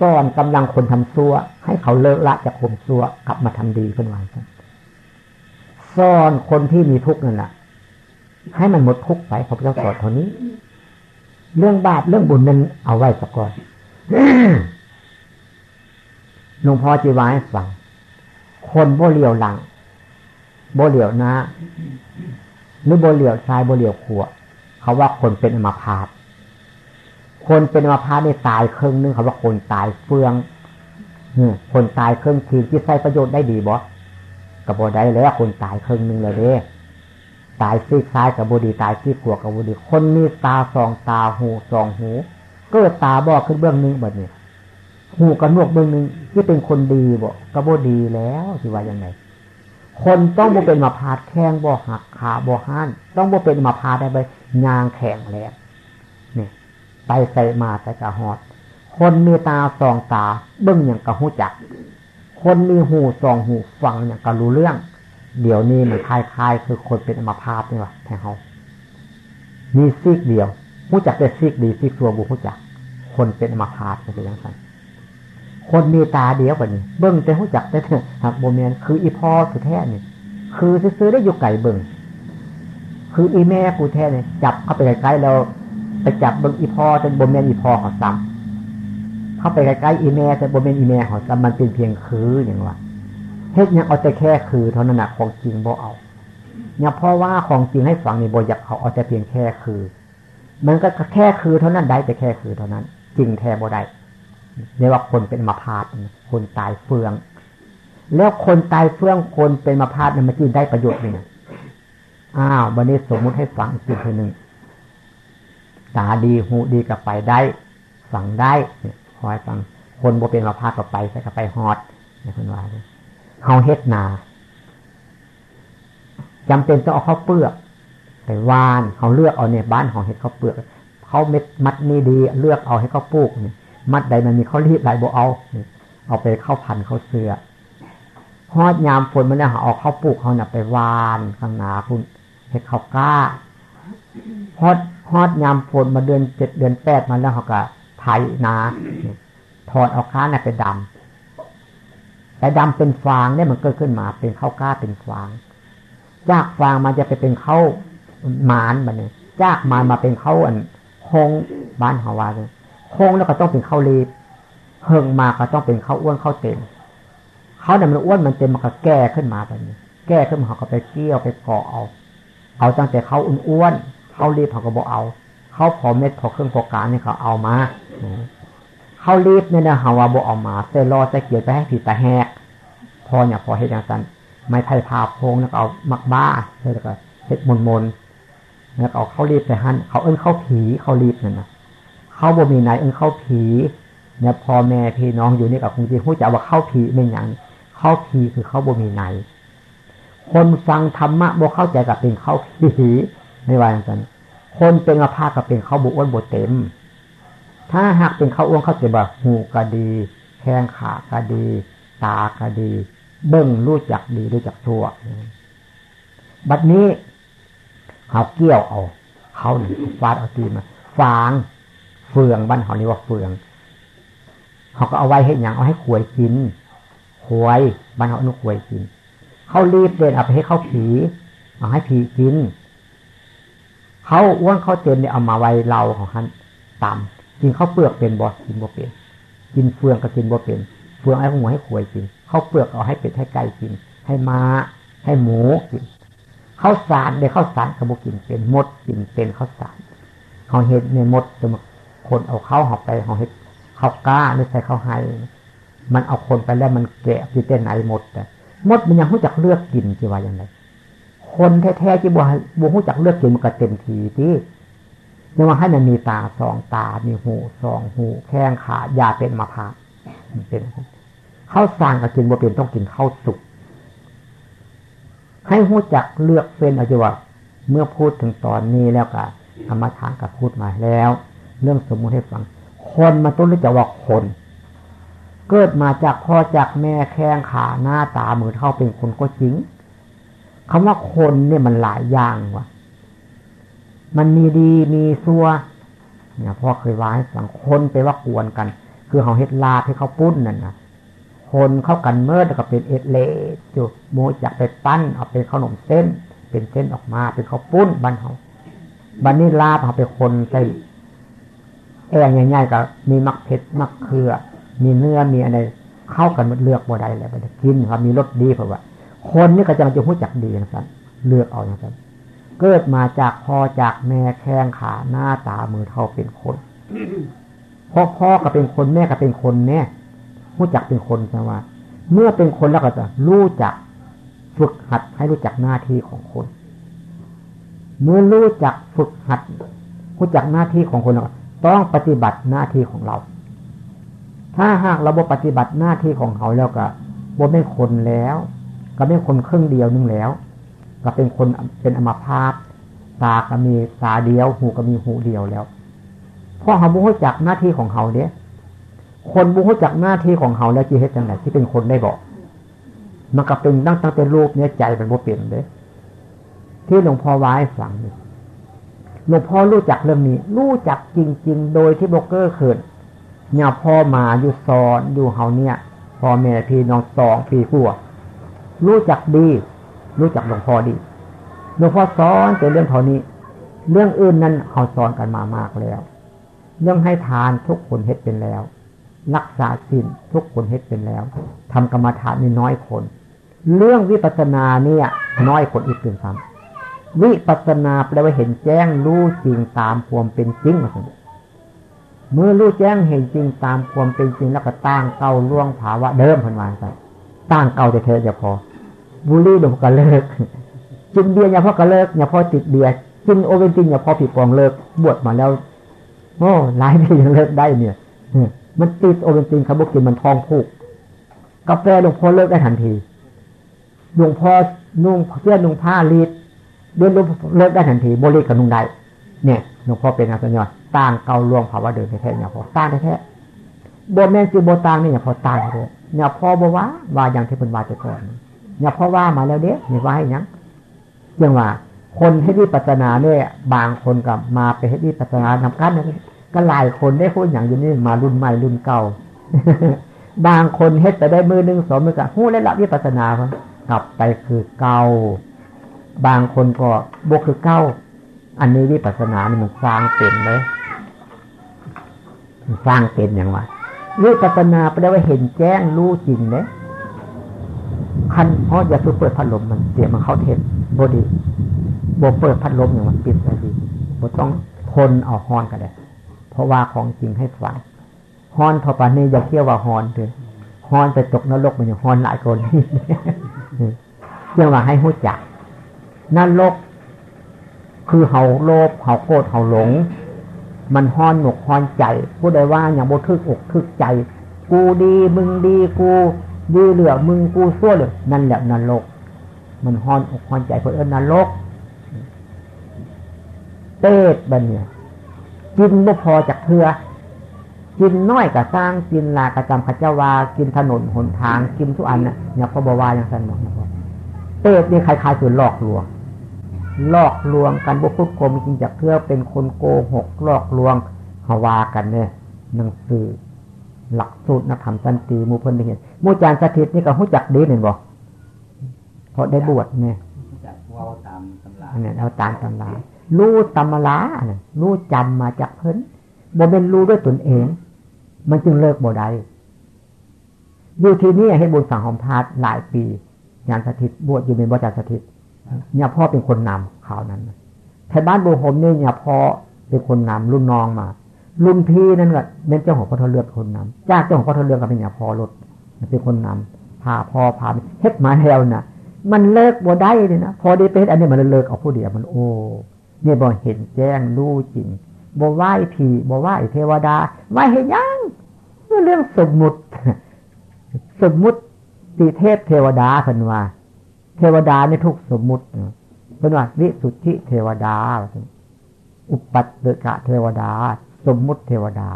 สอนกำลังคนทำซัวให้เขาเลิกละจากข่มซัวกลับมาทำดีขึ้นมา สอนคนที่มีทุกข์นั่นแหละให้มันหมดทุกข์ไปพระพุทธเจ้าสอนเท่านี้ เรื่องบาปเรื่องบุญนั้นเอาไว้สักก่อนหลวงพ่อจีวายฟัง คนโบเหลียวหลังโบเหลียวนะหรือโบเหลียวชายโบเหลียวขวเขาว่าคนเป็นอมาพาตคนเป็นอมาพาตได้ตายครึ่งนึงเขาว่าคนตายเฟืองคนตายครึ่งทีที่ใช้ประโยชน์ได้ดีบ่ กับบได้แล้วคนตายครึ่งหนึ่งเลยเด้ตายซีกซ้ายกับบดีตายซีกขวากับบดี คนมีตาสองตาหูสองหู ก็ตาบอขึ้นเบื้องนึงแบบนี้หูกระนวกเบื้องนึงที่เป็นคนดีบอกกระโบดีแล้วที่ว่ายังไงคนต้องบ่เป็นมาพาดแข้งบ่หักขาบ่ห้าน ต้องบ่เป็นมาพาดได้ไปยางแข็งแล้วเนี่ยไปใส่มาใส่กระหอด คนมีตาสองตาเบิ้งอย่างกระหูจัก คนมีหูสองหูฟังอย่างกรรู้เรื่อง เดี๋ยวนี้มันคล้ายๆคือคนเป็นอมาพาดนี่วะแทงเขามีซีกเดียวหูจักแต่ซีกดีซีกตัวบุหูจัก คนเป็นอมาพาดเป็นย่างไรคนมีตาเดียวกว่านี้ เบิ้งแต่หูจักแต่หักโมเมนคืออีพ่อสุแท้เนี่ยคือซื้อได้อยู่ไก่เบิ้งคืออีแม่กูแท้เนี่ยจับเข้าไปใกล้ๆแล้วไปจับเบิ้งอีพ่อจนโมเมียนอีพ่อเขาซ้ำ เข้าไปใกล้ๆอีเมแม่จนโมเมนอีแม่เขาซ้ำมันเป็นเพียงคืออย่างว่าเฮ็ดยังเอาแต่แค่คือเท่านั้นนะของจริงบ่เอาเนี่ยเพราะว่าของจริงให้ฟังนี่บ่อยากเอาเอาแต่เพียงแค่คือ มันก็แค่คือเท่านั้นได้แต่แค่คือเท่านั้น จริงแท้บ่ได้เรียกว่าคนเป็นมาพาดคนตายเฟือง แล้วคนตายเฟืองคนเป็นมาพาดเนี่ยมันจีได้ประโยชน์เนี่ยอ้าววันนี้สมมุติให้ฟังอีกทีหนึ่งตาดีหูดีกับไปได้ ฟังได้เนี่ย คอยฟัง คนบ่เป็นมาพาดกับไปใส่กับไปฮอดเนี่ยคนว่าเฮาเฮ็ดนาจำเป็นต้องเอาข้าวเปลือกไปวานเขาเลือกเอาเนี่ยบ้านของเห็ดข้าวเปลือกเขาเม็ดมัดนี่ดี เลือกเอาให้เขาปลูกเนี่ยมัดใดมันมีเขารีบหลายโบเอาเอาไปเข้าพันเข้าเสือฮอดยามฝนมันเนี่ยเอาข้าปลูกเขาเนี่ยไปวานข้างหนาคุณเห็ดเขากล้าฮอดฮอดยามฝนมาเดือนเจ็ดเดือนแปดมาแล้วเขาก็ ไถนาถอดเอาค้าเนี่ยไปดำแต่ดำเป็นฟางเนี่ยมันเกิดขึ้นมาเป็นข้าวกล้าเป็นฟางจากฟางมันจะไปเป็นข้าวหมานมันเนี่ยจากมานมาเป็นข้าวอันคงบ้านเฮาวาเลยโคงแล้วก็ต้องเป็นข้าวรีบเฮิงมาก็ต้องเป็นข้าวอ้วนข้าวเต็มเขาวเนี่ยมันอ้วนมันเต็มมันก็แก้ขึ้นมาแบบนี้แก้ขึ้นมาเขาก็ไปเกี่ยวไปเกาะเอา เอาตั้งแต่เขาอ้วนๆเขารีบเขาก็บอกเอา เขาพอเม็ดพอเครื่องพอการเนี่ยเขาเอามาเขารีบเนี่ยนะฮาวาบอกเอามาเซรอจะเกียวไปให้ผีตาแหกพอเนี่ยพอเห็นอย่างนั้นไม่ไทยพาโพงแล้วก็เอามักบ้าแล้วก็เห็ดมนมนแล้วเอาเขารีบไปหันเขาเอิ้นเข้าผีเขารีบนั่นนะเขาบ่มีไหนเอิ้นเข้าผีเนี่ยพ่อแม่พี่น้องอยู่นี่กับคงจีผู้จะว่าเข้าผีไม่ยังเข้าผีคือเขาบ่มีไหนคนฟังธรรมะบ่เข้าใจกับเป็นเข้าผีไม่ว่าอย่างนั้น คนเป็นอาภากับเป็นเข้าบุอ้วนบเต็ม ถ้าหากเป็นเข้าอ้วนเข้าใจว่าหูก็ดีแข้งขาก็ดี ตาก็ดี เบิ้งรู้จักดีรู้จักชั่ว บัดนี้เขาเกี่ยวเอา เขาหนึ่งฟาดเอาตีมาฟางเฟืองบ้านเขาเรียกว่าเฟือง เขาก็เอาไว้ให้ย่างเอาให้ขวยกินขวยบ้านเขาอนุขวยกิน เขารีบเดินเอาไปให้เขาผี เอาให้ผีกิน เขาอ้วนเขาเต็มเนี่ยเอามาไว้เราของท่านตำกินเขาเปลือกเป็นบ่กินบ่เป็น กินเฟืองก็กินบ่เป็น เฟืองไอ้หัวให้ขวยกินเขาเปลือกเอาให้เป็ดให้ไก่กิน ให้ม้า ให้หมูกินเขาสารเดี๋ยวเขาสารกระบุกินเป็นมดกินเป็นเขาสารเขาเห็นในมดจะมาคนเอาเข้าหอบไปหอเห็ดเขากล้าหรือใส่เขาให้ มันเอาคนไปแล้วมันแกะที่เต้นไหนหมดแต่มดมันยังรู้จักเลือกกินจีว่าอย่างไร คนแท้ๆที่บัวบัวรู้จักเลือกกินมันก็เต็มทีที่ยังว่าให้มันมีตาสองตา มีหูสองหู แข้งขายาเป็นมาพามันเป็นข้าวสารกับกินบัวเป็นต้องกินข้าวสุก ให้หูจักเลือกเป็นอาจจะว่า เมื่อพูดถึงตอนนี้แล้วก็ธรรมทานกับพูดมาแล้ว เรื่องสมมุติให้ฟัง คนมาต้นรู้จักว่าคน เกิดมาจากพ่อจากแม่แข้งขาหน้าตามือเท่าเป็นคนก็จริง คำว่าคนเนี่ยมันหลายอย่างว่ะ มันมีดีมีซัวเนี่ยพ่อเคยว่าให้ฟังคนไปว่ากวนกัน คือเขาเฮ็ดลาให้เขาปุ้นนั่นนะคนเข้ากันเมื่อแล้วก็เป็นเอ็ดเลจุโมจะไปปั้นเอาเป็นขนมเส้น เป็นเส้นออกมาเป็นข้าวปุ้นบ้านเขาบันนี้ลาบเอาไปคนใส่แอ่ง่ายๆก็มีมักเผ็ดมักเคือ มีเนื้อมีอะไรเข้ากันหมันเลือกบ่ได้แล้วไปกินครับมีรสดีเพราะว่า คนนี่ก็จะมันจะหู้จักดีนะครับเลือกเอานะครับ เกิดมาจากพ่อจากแม่แข้งขาหน้าตามือเท่าเป็นคนพ่อพ่อก็เป็นคนแม่ก็เป็นคนแน่รู้จักเป็นคนใช่ไหมเมื่อเป็นคนแล้วก็จะรู้จักฝึกหัดให้รู้จักหน้าที่ของคน เมื่อรู้จักฝึกหัด รู้จักหน้าที่ของคนแล้วต้องปฏิบัติหน้าที่ของเรา ถ้าหากเราบปฏิบัติหน้าที่ของเขาแล้วก็บ่ไม่คนแล้ว ก็เป็นคนครึ่งเดียวนึงแล้ว ก็เป็นคนเป็นอมาพาตตาก็มีตาเดียว หูก็มีหูเดียวแล้วเพราะเขาบุ้จักหน้าที่ของเขาเนี่ยคนบุ้จักหน้าที่ของเขาแล้วจีเฮ็ดจังไหนที่เป็นคนได้บอก มันก็เป็นตั้งตั้งแต่รูปเนี่ยใจเป็นบ่เปลี่ยนเลยที่หลวงพ่อวายฝังหลวงพ่อรู้จักเรื่องนี้ รู้จักจริง ๆ โดยที่บล็อกเกอร์เขินเนี่ยพ่อมาอยู่สอนอยู่เฮาเนี่ยพ่อแม่พี่น้องสองพี่ผัว รู้จักดี รู้จักหลวงพ่อดีหลวงพ่อสอนแต่เรื่องเท่านี้ เรื่องอื่นนั้นเขาสอนกันมามากแล้ว เรื่องให้ทานทุกคนเฮ็ดเป็นแล้ว รักษาศีลทุกคนเฮ็ดเป็นแล้วทำกรรมฐานนี่น้อยคน เรื่องวิปัสสนาเนี่ยน้อยคนอีกเป็นซ้ำวิปัสสนาแปลว่าเห็นแจ้งรู้จริงตามความเป็นจริงเมื่อรู้แจ้งเห็นจริงตามความเป็นจริงแล้วก็ต่างเก่าล่วงภาวะเดิมพันวานไป ต่างเก่าแต่เธอจะพอ บุหรี่ดมก็เลิกกินเบียร์อย่าพอก็เลิกอย่าพอติดเบียร์กินโอวัลตินอย่าพอผิดปองเลิก บวชมาแล้วโอ้หลายปียังเลิกได้เนี่ยมันติดโอเวนตินครับบุกินมันทองผูกกาแฟหลวงพ่อเลิกได้ทันทีหลวงพ่อนุ่งเสื้อนุ่งผ้ารีดเดินเลิกได้ทันทีโบลีกับนุ่งได้เนี่ยหลวงพ่อเป็นอาจารย์ต่างเกาลวงภาวะเดินแท้ๆเนี่ยพอต่างแท้ๆโบแมนซีโบต่างนี่เนี่ยพอต่างเลย เนี่ยพ่อบอกว่าว่าอย่างที่เป็นว่าจะก่อนเนี่ยพ่อว่ามาแล้วเด้เนี่ยว่าให้ยังยังว่า คนให้วิปัสนาเนี่ยบางคนกับมาไปให้วิปัสนานำกันนี่ก็หลายคนได้พูดอย่างนี้มารุ่นใหม่รุ่นเก่า บางคนเฮ็ดแต่ได้มือหนึ่งสองมือกับหู้และละวิปัสนาครับกลับไปคือเก่าบางคนก็บวกคือเก้า อันนี้วิปัสสนานี่มันสร้างเป็นเลย สร้างเป็นอย่างว่า วิปัสสนาแปลว่าเห็นแจ้งรู้จริงเนี่ยคันเพราะอย่าเปิดพัดลมมันเสียมันเข้าเทปบดีบเปิดพัดลมอย่างมันปิดได้ดีบต้องทนเอาฮอนกันเลยเพราะว่าของจริงให้ฟังฮอนทอปานนี้อย่าเที่ยวว่าฮอนเถอะฮอนไปตกนรกมันอย่างฮอนหลายคนนี่เรื่องว่าให้หู้จักนรกคือเฮาโลภเฮาโกรธเฮาหลง มันห้อนหนกห้อนใจ ผู้ใดว่าอย่างบทึกอกทึกใจ กูดีมึงดีกูดีเหลือมึงกูซั่วเลยนั่นแหละนรก มันห้อนอกห้อนใจเพราะเอิญนรกเตดบันเนี่ยกินไม่พอจากเถือกินน้อยกับสร้างกินลากระจำขจาวากินถนนหนทาง กินทุกอันเนี่ยอย่าพอบวาอย่างสันบอกนะเตดนี่คล้ายๆส่วนหลอกลวง ลอกลวงกันบุพุทธคมจริงจากเพื่อเป็นคนโกหกลอกลวงฮาวากันเนี่ยหนังสือ หลักสูตรนักธรรมสันติมูเพิ่นได้เห็นมูจารสถิตนี่ก็หู้จักดีเห็นบอกเพราะได้บวชเนี่ยเอาตามตำราเนี่ยเอาตามตำรารู้ตำราเนี่ยรู้จำมาจากเพิ่นบ่เป็นรู้ด้วยตนเอง มันจึงเลิกบ่ได้อยู่ที่นี่ให้บุญสังหอมพาดหลายปียานสถิตบวชอยู่ในบวชสถิต เนี่ยพ่อเป็นคนนำข่าวนั้นไทยบ้านบูโฮมนี่ยเนี่ยพ่อเป็นคนนำรุ่นน้องมา รุ่นพี่นั่นก็เป็นเจ้าของพ่อทเลือกคนนำจ้าเจ้าของพ่อทเลือกก็เป็นเนี่ยพ่อรถเป็นคนนำพาพ่อพาเฮ็ดมาแล้วนะมันเลิกบ่ได้เลยนะพอได้เป็นอันนี้มันเลิกเอาผู้เดียวมันโอ้เนี่ยบ่เห็นแจ้งรู้จริงบ่ไหว้ผีบ่ไหว้เทวดาไหว้เห็นยังเรื่องสมมุติ สมมุติติเทพเทวดาคันว่า เทวดาในทุกสมมุติเป็นว่าวิสุทธิเทวดา อุปัตเดกะเทวดา สมมุติเทวดา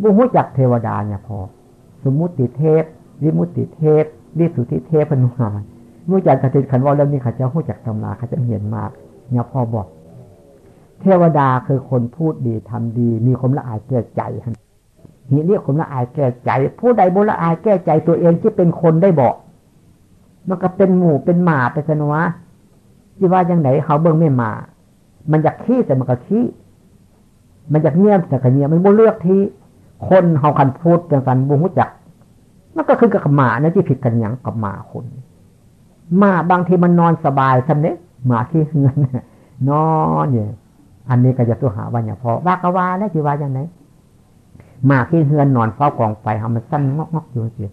บุหุจักเทวดาเนี่ยพอ สมมุติเทพ วิมุติเทพ วิสุทธิเทพพนุหารมุจักกติขันว่าเรื่องนี้ข้าจะหู้จักตำราข้าจะเห็นมากเนี่ยพอบอก เทวดาคือคนพูดดีทำดี มีความละอายแก่ใจนี่เรียกความละอายแก่ใจ ผู้ใดบุละอายแก้ใจตัวเองที่เป็นคนได้บอก มันก็เป็นหมูเป็นหมาไปสนวะที่ว่ายังไหนเขาเบิ่งไม่มา มันอยากขี้แต่มันก็ขี้มันอยากเงียบแต่ก็เงียบมันบ่เลือกที่ คนเขาคันพูดกันกันบุหุจัก มันก็คือกับหมานะที่ผิดกันอย่างกับหมาคนหมาบางทีมันนอนสบายสันเนี้หมาขี้เงินนอนเนี่ยอันนี้ก็จะตัวหาว่าอย่างพอว่ากว่าแล้วที่ว่าอย่างไหนหมาขี้เงินนอนเฝ้ากองไฟเขามันสั้นงอกๆอยู่เสีย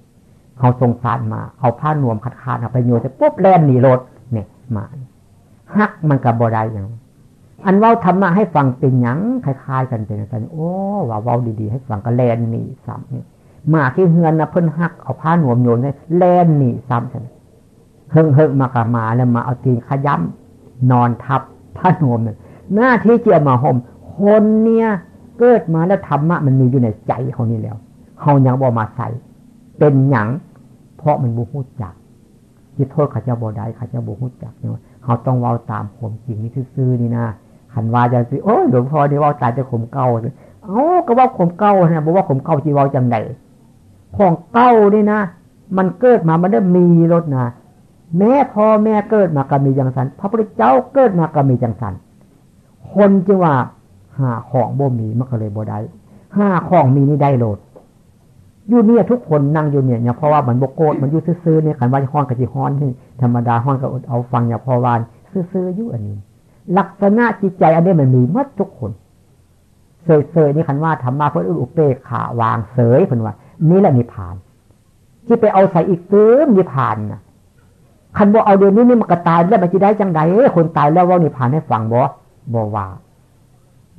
เขาทรงสารมา เอาผ้านวมคัดคานเอาไปโยนจปุ๊บแล่นหนีรถเนี่ยมาฮักมันกับบอดายอย่างอันว่าธรรมะให้ฟังเป็นหยังคล้ายๆกันเป็นกันโอ้ว่าเว้าดีๆ ให้ฟังก็แลนหนีซ้ำเนี่ยมาที่เฮือนนะเพิ่นฮักเอาผ้านวมโยนให้แลนหนีซ้ำใช่ไหมเฮิงเฮิงมากระมาแล้วมาเอาตีนขย้ำนอนทับผ้าห่มหน้าที่เจะมาห่มคนเนี่ยเกิดมาแล้วธรรมะมันมีอยู่ในใจเขานี่แล้วเขายังบอมาใส่เป็นหยัง เพราะมันบูฮู้จักที่โทษข้าเจ้าบอได้ข้าเจ้าบูฮู้จักเนี่ยเขาต้องเว้าตามผมจริงนี่ซื่อนี่นะขันว่าจะสิโอ้หลวงพ่อนี่ว่าตายจะข่มเก้าเอ้าก็ว่าข่มเก้านะบอกว่าข่มเก้าจีว่าจังไดของเก้านี่นะมันเกิดมามันได้มีรถนะแม่พ่อแม่เกิดมาก็มีจังสันพระพุทธเจ้าเกิดมาก็มีจังสันคนจึงว่าหาของบ่มีมันก็เลยบ่ได้ห้าของมีนี่ได้โลด อยู่เนี่ยทุกคนนั่งอยู่เนี่ยเนี่ยเพราะว่ามันบกโกดมันอยู่ซื่อๆเนี่ยขันว่าห้อนกับจีห้อนที่ธรรมดาห้อนกับเอาฟังอย่าพอวานซื่อๆอยู่อันนี้ ลักษณะจิตใจอันนี้มันมีมัดทุกคนเสยๆนี่ขันว่าธรรมะเพื่ออุเปกขาวางเสยเพื่อนว่านี่แหละนิพาน ที่ไปเอาใส่อีกเติมนิพานนะคันบอกเอาเดี๋ยวนี้นี่มันก็ตายแล้วมันจะได้จังไดคนตายแล้วว่านิพานให้ฟังบ่บ่ว่า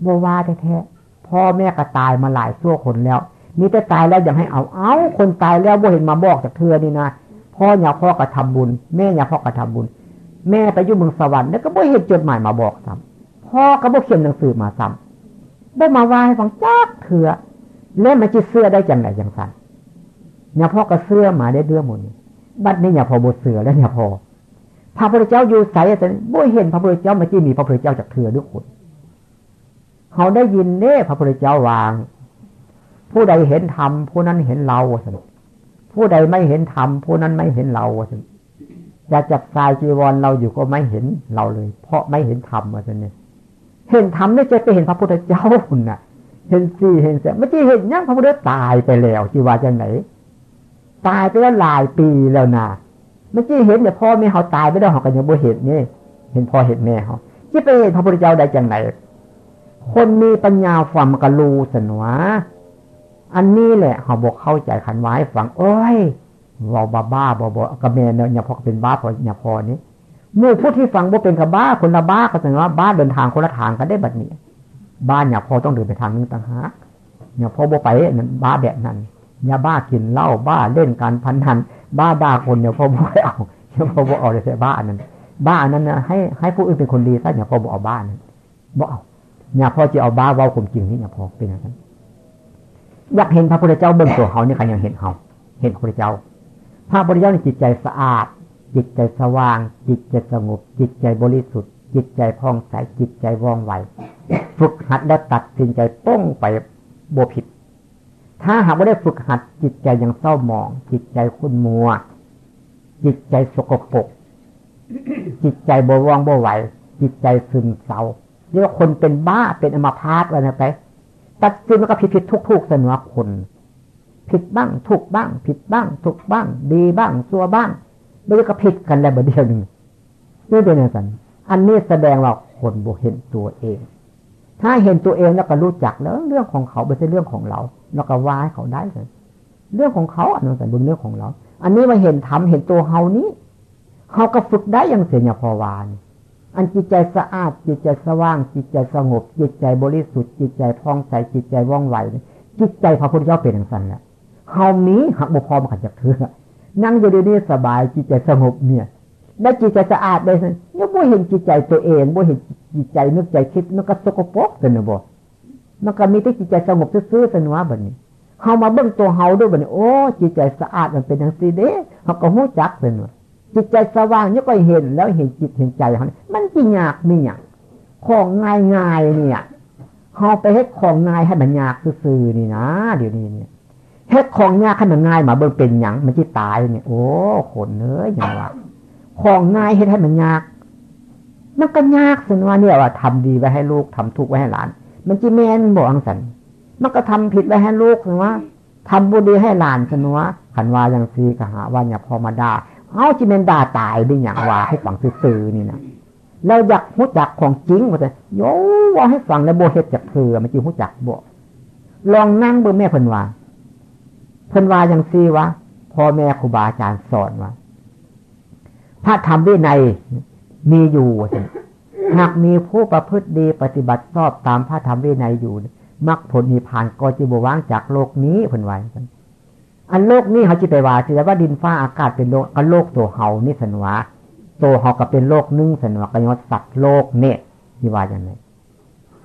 บ่ว่าแท้ๆพ่อแม่ก็ตายมาหลายชั่วคนแล้ว มีแต่ตายแล้วยังให้เอาเอาคนตายแล้วบ่เห็นมาบอกจากเธอนี่นะพ่ออย่าพ่อกระทำบุญ แม่อย่าพ่อกระทำบุญ แม่ไปยุ่เมืองสวรรค์แล้วก็บ่เห็นจดหมายมาบอกซ้ำพ่อก็บ่เขียนหนังสือมาซ้ำบ่มาว่าให้ฟังจักเถื่อแล้วมันจะเสื้อได้จังไหนจังสันอย่าพ่อก็เสื้อมาได้เดือหมดบัดนี้อย่าพอบทเสือแล้วอย่าพอพระพุทธเจ้าอยู่ใส่แต่บ่เห็นพระพุทธเจ้ามาจีมีพระพุทธเจ้าจากเถื่อด้วยคนเขาได้ยินเน่พระพุทธเจ้าวาง ผู้ใดเห็นธรรมผู้นั้นเห็นเราสิผู้ใดไม่เห็นธรรมผู้นั้นไม่เห็นเราสิจะจับสายจีวรเราอยู่ก็ไม่เห็นเราเลย เพราะไม่เห็นธรรมว่าสิเนี่ยเห็นธรรมไม่ใช่ไปเห็นพระพุทธเจ้าคุณน่ะ เห็นสี่เห็นเสียไม่ใช่เห็นยังพระพุทธตายไปแล้วจีวาจังไหนตายไปแล้วหลายปีแล้วนะไม่ใช่เห็นแต่พ่อแม่เขาตายไปแล้วเขาก็ยังบ่เห็นนี่เห็นพ่อเห็นแม่เขาที่ไปเห็นพระพุทธเจ้าได้จังไหนคนมีปัญญาฟังกระลูสนว อันนี้แหละเขาบอกเข้าใจขันไว้ฟังโอ้ยบาบ้าบ้าบอบกระเมนเนี่ยพอเป็นบ้าพอเนี่ยพอนี้เมื่อผู้ที่ฟังว่าเป็นกับบ้าคนละบ้าก็แสดงว่าบ้าเดินทางคนละทางกันได้บัดนี้ บ้านเนี่ยพอต้องเดินไปทางนึงต่างหากเนี่ยพอบ่ไปนั่นบ้าแบบนั้นอย่าบ้ากินเหล้าบ้าเล่นการพันนัน บ้าด่าคนเนี่ยพอบ่เอาเนี่ยพอบ่เอาเลยใช่บ้านั้น บ้านั้นนะให้ให้ผู้อื่นเป็นคนดีซะเนี่ยพอบ่เอาบ้านนั้นบ่เอาเนี่ยพอจะเอาบ้าว่าผมจริงนี่เนี่ยพอเป็นอย่างนั้น อยากเห็นพระพุทธเจ้าเบื้องตัวเขาเนี่ยใครยังเห็นเขาเห็นพระพุทธเจ้า พระพุทธเจ้าในจิตใจสะอาด จิตใจสว่าง จิตใจสงบ จิตใจบริสุทธิ์ จิตใจพองใสจิตใจว่องไวฝึกหัดและตัดสินใจป้องไปโบผิด ถ้าหากว่าได้ฝึกหัด จิตใจยังเศร้าหมอง จิตใจคุณมัว จิตใจสกปรกจิตใจบว่องบวไหวจิตใจซึมเศร้าเรียกว่าคนเป็นบ้าเป็นอมาพาตอะไรไป ตัดสินมันก็ผิดผิดทุกทุกเสนอคน ผิดบ้างถูกบ้าง ผิดบ้างถูกบ้าง ดีบ้างซัวบ้างไม่ได้ก็ผิดกันแล้วเดียวหนึ่งนี่เป็นอย่างนั้นอันนี้แสดงว่าคนบุเห็นตัวเอง ถ้าเห็นตัวเองแล้วก็รู้จักแล้วเรื่องของเขาไม่ใช่เรื่องของเราเราก็ว่าให้เขาได้เลยเรื่องของเขาอันนั้นแต่บนเรื่องของเรา อันนี้มาเห็นทำเห็นตัวเฮานี้เขาก็ฝึกได้อย่างเสียพอวาน อันจิตใจสะอาด จิตใจสว่าง จิตใจสงบ จิตใจบริสุทธิ์จิตใจพองใสจิตใจว่องไวจิตใจพระพุทธเจ้าเป็นอย่างนั้นแหละเฮามีหักบุพอมขัดจากเธอนั่งอยู่ดีๆสบายจิตใจสงบเนี่ยและจิตใจสะอาดได้สิเนี่ยบ่เห็นจิตใจตัวเองบ่เห็นจิตใจนึกใจคิดมันก็สกปรกกันนะบ่มันก็มีแต่จิตใจสงบซื่อสนว่าบัดนี้เฮามาเบิ่งตัวเฮาด้วยบัดนี้โอ้จิตใจสะอาดมันเป็นอย่างนี้เด้เฮาก็ฮู้จักเป็นว่า จิตใจสว่างนี่ก็เห็นแล้วเห็นจิตเห็นใจเขามันจริงยากมีอย่างของง่ายง่ายเนี่ยเขาไปเฮ็ดของง่ายให้มันยากซื่อนี่นะเดี๋ยวนี้เนี่ยเฮ็ดของยากให้มันง่ายมาเบิ่งเป็นอย่างมันจะตายเนี่ยโอ้ขนเนื้ออย่างว่าของง่ายเฮ็ดให้มันยาก มันก็ยากสินว่าเนี่ยว่าทำดีไว้ให้ลูกทำทุกข์ไว้ให้หลาน มันจีแมนบอกอังสันมันก็ทำผิดไว้ให้ลูกสินว่าทำบุญดีให้หลานสินว่าขันว่าอย่างซีกะหาว่าอย่าพอมาด่า เอาจิเมนดาตายได้อย่างว่าให้ฟังซื่อนี่นะเราอยากหูจักของจริงว่าแต่โยว่าให้ฟังแล้วโบเฮ็ดจากเธอมันจีหูจักบ่ลองนั่งเบอร์แม่เพิ่นว่าเพิ่นว่าอย่างซีวะพ่อแม่ครูบาอาจารย์สอนว่าพระธรรมวินัยมีอยู่หากมีผู้ประพฤติดีปฏิบัติชอบตามพระธรรมวินัยอยู่มรรคผลนิพพานก็จะบว่างจากโลกนี้เพิ่นว่า อันโลกนี้เขาจิไปว่าจิว่าดินฟ้าอากาศเป็นโลกก็โลกตัวเฮานี่สันวะตัวเฮาก็เป็นโลกนึ่งสันวะก็ยศสัตว์โลกเนี่ยที่ว่าอย่างไร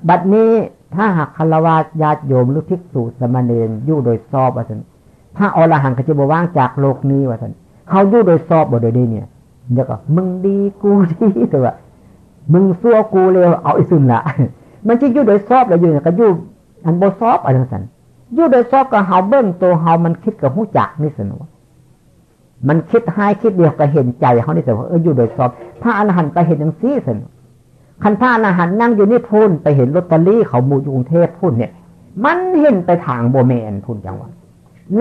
บัดนี้ถ้าหากคารวะญาติโยมหรือภิกษุสมณีนอยู่โดยซอบว่าสันพระอรหันต์ก็จะบว่างจากโลกนี้ว่าสันเขาอยู่โดยซอบบ่โดยดีเนี่ยเดี๋ยวก็มึงดีกูดีตัวมึงซัวกูเร็วเอาอีสุนละมันจะอยู่โดยซอบแล้วอยู่ก็อยู่อันโบซอบอะไรสัน ยู่โดยซอบก็เฮาเบิ้งตัวเฮามันคิดกับหูจักนี่สนวมันคิดให้คิดเดียวก็เห็นใจเขานี่แต่ว่าเอออยู่โดยซอบพระอรหันต์ก็เห็นอย่างซี่สนคันพระอรหันต์นั่งอยู่นี่พูนไปเห็นลอตเตอรี่เขามูอยู่กรุงเทพพูนเนี่ย มันเห็นไปทางโบเมนพูนจังหวะ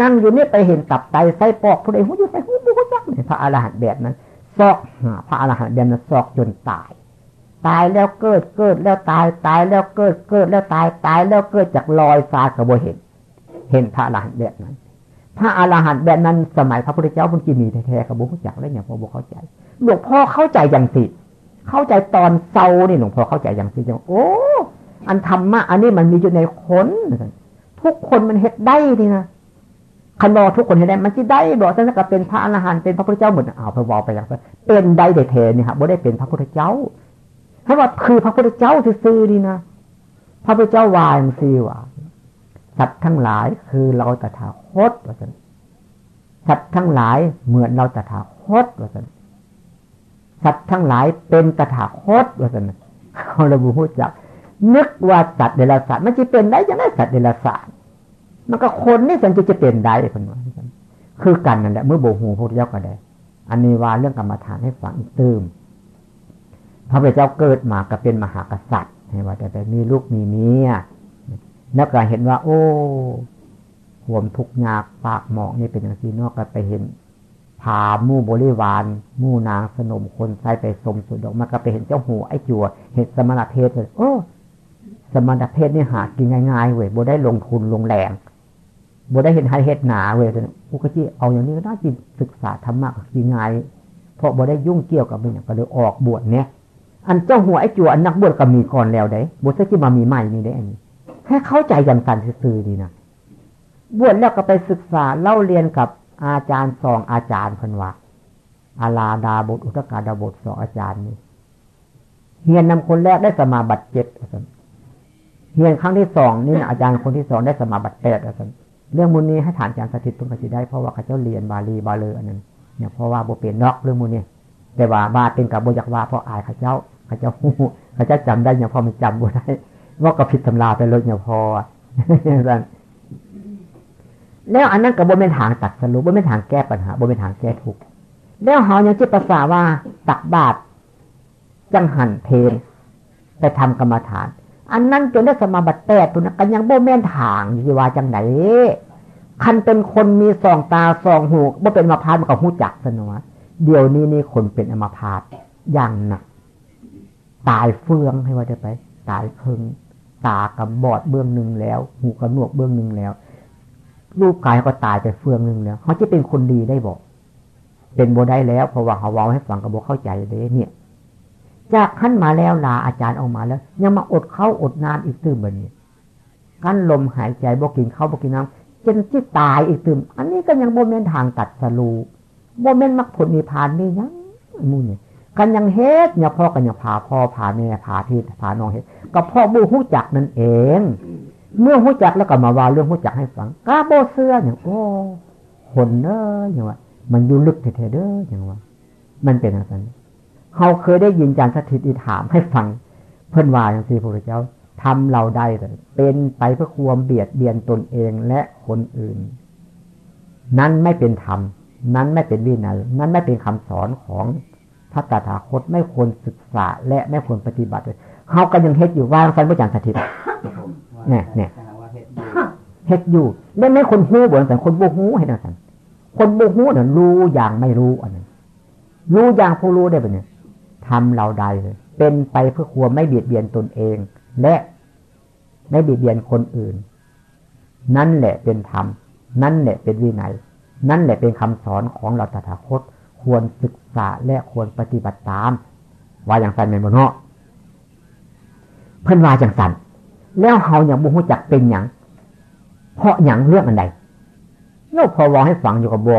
นั่งอยู่นี่ไปเห็นตับไตไส้ปอกพูนไอ้หูอยู่ไส้หูบูจักเนี่ยพระอรหันต์แบบนั้นซอกพระอรหันต์แบบนั้นซอกจนตายตายแล้วเกิดเกิดแล้วตายตายแล้วเกิดเกิดแล้วตายตายแล้วเกิดจากลอยฟ้ากับโบเห็น เห็นพระอรหันต์แบบนั้น พระอรหันต์แบบนั้น สมัยพระพุทธเจ้าพุทธมีแท้ๆกับบุคจักแล้วเนี่ยพอบุเข้าใจ หลวงพ่อเข้าใจอย่างสิเข้าใจตอนเศร้านี่หลวงพ่อเข้าใจอย่างสิจังโอ้อันธรรมะอันนี้มันมีอยู่ในคนทุกคนมันเฮ็ดได้ดีนะคันอทุกคนเห็นได้ มันจะได้บอกท่านก็เป็นพระอรหันต์เป็นพระพุทธเจ้าหมดอ้าวพอบอกไปอย่างเป็นได้เดเทนี่ครับบ่ได้เป็นพระพุทธเจ้าถ้าว่าคือพระพุทธเจ้าซื่อๆดีนะพระพุทธเจ้าวายมันซีว่า สัตว์ทั้งหลายคือเราตถาคตว่าสันสัตว์ทั้งหลายเหมือนเราตถาคตว่าสันสัตว์ทั้งหลายเป็นตถาคตว่าสันเขาระบุพูจัก นึกว่าสัตว์เดรัจฉานมันจะเป็นได้ยังไงสัตว์เดรัจฉานมันก็คนนี่สันจะจะเป็นได้คนว่าคือกันนั่นแหละเมื่อโบหูพระพุทธเจ้าก็ได้ อันนี้ว่าเรื่องกรรมฐานให้ฟังอีกตื้มพระพุทธเจ้าเกิดมาก็เป็นมหากษัตริย์ให้ว่าแต่มีลูกมีเมีย แล้วก็เห็นว่า โอ้ห่วมทุกยากปากหมอกนี่เป็นอย่างที่นอกก็ไปเห็นพามู่บริวารมู่นางสนมคนใส่ไปสมสุดดอกมันก็ไปเห็นเจ้าหัวไอ้จัวเห็นสมณเพศเลยโอ้สมณเพศนี่หากินง่ายๆเว้ยบ่ได้ลงทุนลงแรงบ่ได้เห็นไฮเฮ็ดหนาเว้ยอุกจิเอาอย่างนี้ก็น่าจิศึกษาธรรมะกินง่ายเพราะบ่ได้ยุ่งเกี่ยวกับมันอย่างก็เลยออกบวชเนี่ยอันเจ้าหัวไอ้จัวอันนักบวชก็มีก่อนแล้วได้บวชที่มามีใหม่นี่ได้อันนี้ แค่เข้าใจยันกันซื่อดีนะบวชแล้วก็ไปศึกษาเล่าเรียนกับอาจารย์สองอาจารย์พันวะอาลาดาบทอุตกาดาบทสองอาจารย์นี่เฮียนนำคนแรกได้สมาบัติเจ็ดเฮียนครั้งที่สองนี่อาจารย์คนที่สองได้สมาบัติแปดเรื่องมูลนี้ให้ฐานอาจารย์สถิตตุงกสิได้เพราะว่าเขาเจ้าเรียนบาลีบาเลออันนั้นเนี่ยเพราะว่าโบเปลี่ยนนอกเรื่องมูลนี้แต่ว่าบาเป็นกับโบยักว่าเพราะอายข้าเจ้าข้าเจ้าหูข้าเจ้าจำได้ยังพอมันจำบ่ได้ ว่าก็ผิดตำราไปเลยยังพอแล้วอันนั้นกับโบเป็นทางตัดสรุปโบเป็นทางแก้ปัญหาโบเป็นทางแก้ทุกแล้วเขายังจิตภาษาว่าตักบาตรจังหันเพนไปทำกรรมฐาน อันนั้นจนได้สมาบัติแปดตัวนั้นกันยังโบแม่นทางยี่ว่าจังไหนคันเป็นคนมีสองตาสองหูบ่เป็นมาพานมันก็หูจักสนวเดี๋ยวนี้นี่คนเป็นอมาพาตอย่างหนักตายเฟืองให้ว่าจะไป ตายเพิง ตากับบอดเบื้องหนึ่งแล้ว หูกับหนวกเบื้องหนึ่งแล้ว รูปกายก็ตายไปเฟืองหนึ่งแล้วเขาจะเป็นคนดีได้บอก เป็นโบได้แล้วเพราะว่าเขาวอาให้ฟังกับโบเข้าใจเลยเนี่ย จากขั้นมาแล้วลาอาจารย์ออกมาแล้ว ยังมาอดเข้าอดนานอีกตื่มแบบนี้กั้นลมหายใจบอกกินข้าวบอกกินน้ำจนที่ตายอีกตื่มอันนี้ก็ยังโบเมนทางตัดสลูโมเมนต์มรรคผลมีพานนี่ยังมูเนี่ กันยังเฮ็ดเนี่ยพ่อกันยังพาพ่อพาแม่พาพี่พาน้องเฮ็ดก็พ่อบูหู้จักนั่นเอง เมื่อหู้จักแล้วก็มาว่าเรื่องหู้จักให้ฟังกาโบเสื้ออย่างโอ้คนเนออย่างว่ามันอยู่ลึกเท่ๆเด้ออย่างว่า มันเป็นอะไรเขาเคยได้ยินจารย์สถิตอีถามให้ฟัง เพื่อนว่าอย่างสี่พระเจ้าทำเราได้เลยเป็นไปเพื่อความเบียดเบียนตนเองและคนอื่น นั้นไม่เป็นธรรม นั้นไม่เป็นวินัยนั้นไม่เป็นคำสอนของ พระตถาคตไม่ควรศึกษา และไม่ควรปฏิบัติเลยเขาก็ยังเฮ็ดอยู่ว่างสันพระจันทร์สถิตเนี่ยเนี่ยเฮ็ดอยู่แล้วไม่คนหู้บ่นแต่คนบูหู้ให้นะสันคนบูหู้เนี่ยรู้อย่างไม่รู้อันนั้นรู้อย่างผู้รู้ได้ปะเนี่ยทำเราใดเลย เป็นไปเพื่อควรไม่เบียดเบียนตนเอง และไม่เบียดเบียนคนอื่น นั่นแหละเป็นธรรม นั่นแหละเป็นวินัย นั่นแหละเป็นคำสอนของเราตถาคต ควรศึกษาและควรปฏิบัติตาม ว่าอย่างสันเป็นบนเนาะเพิ่นว่าจังสันแล้วเฮาอย่างบุหุจักเป็นอย่างเพราะอย่างเรื่องอันใดเนาพอวองให้ฝังอยู่กับบ่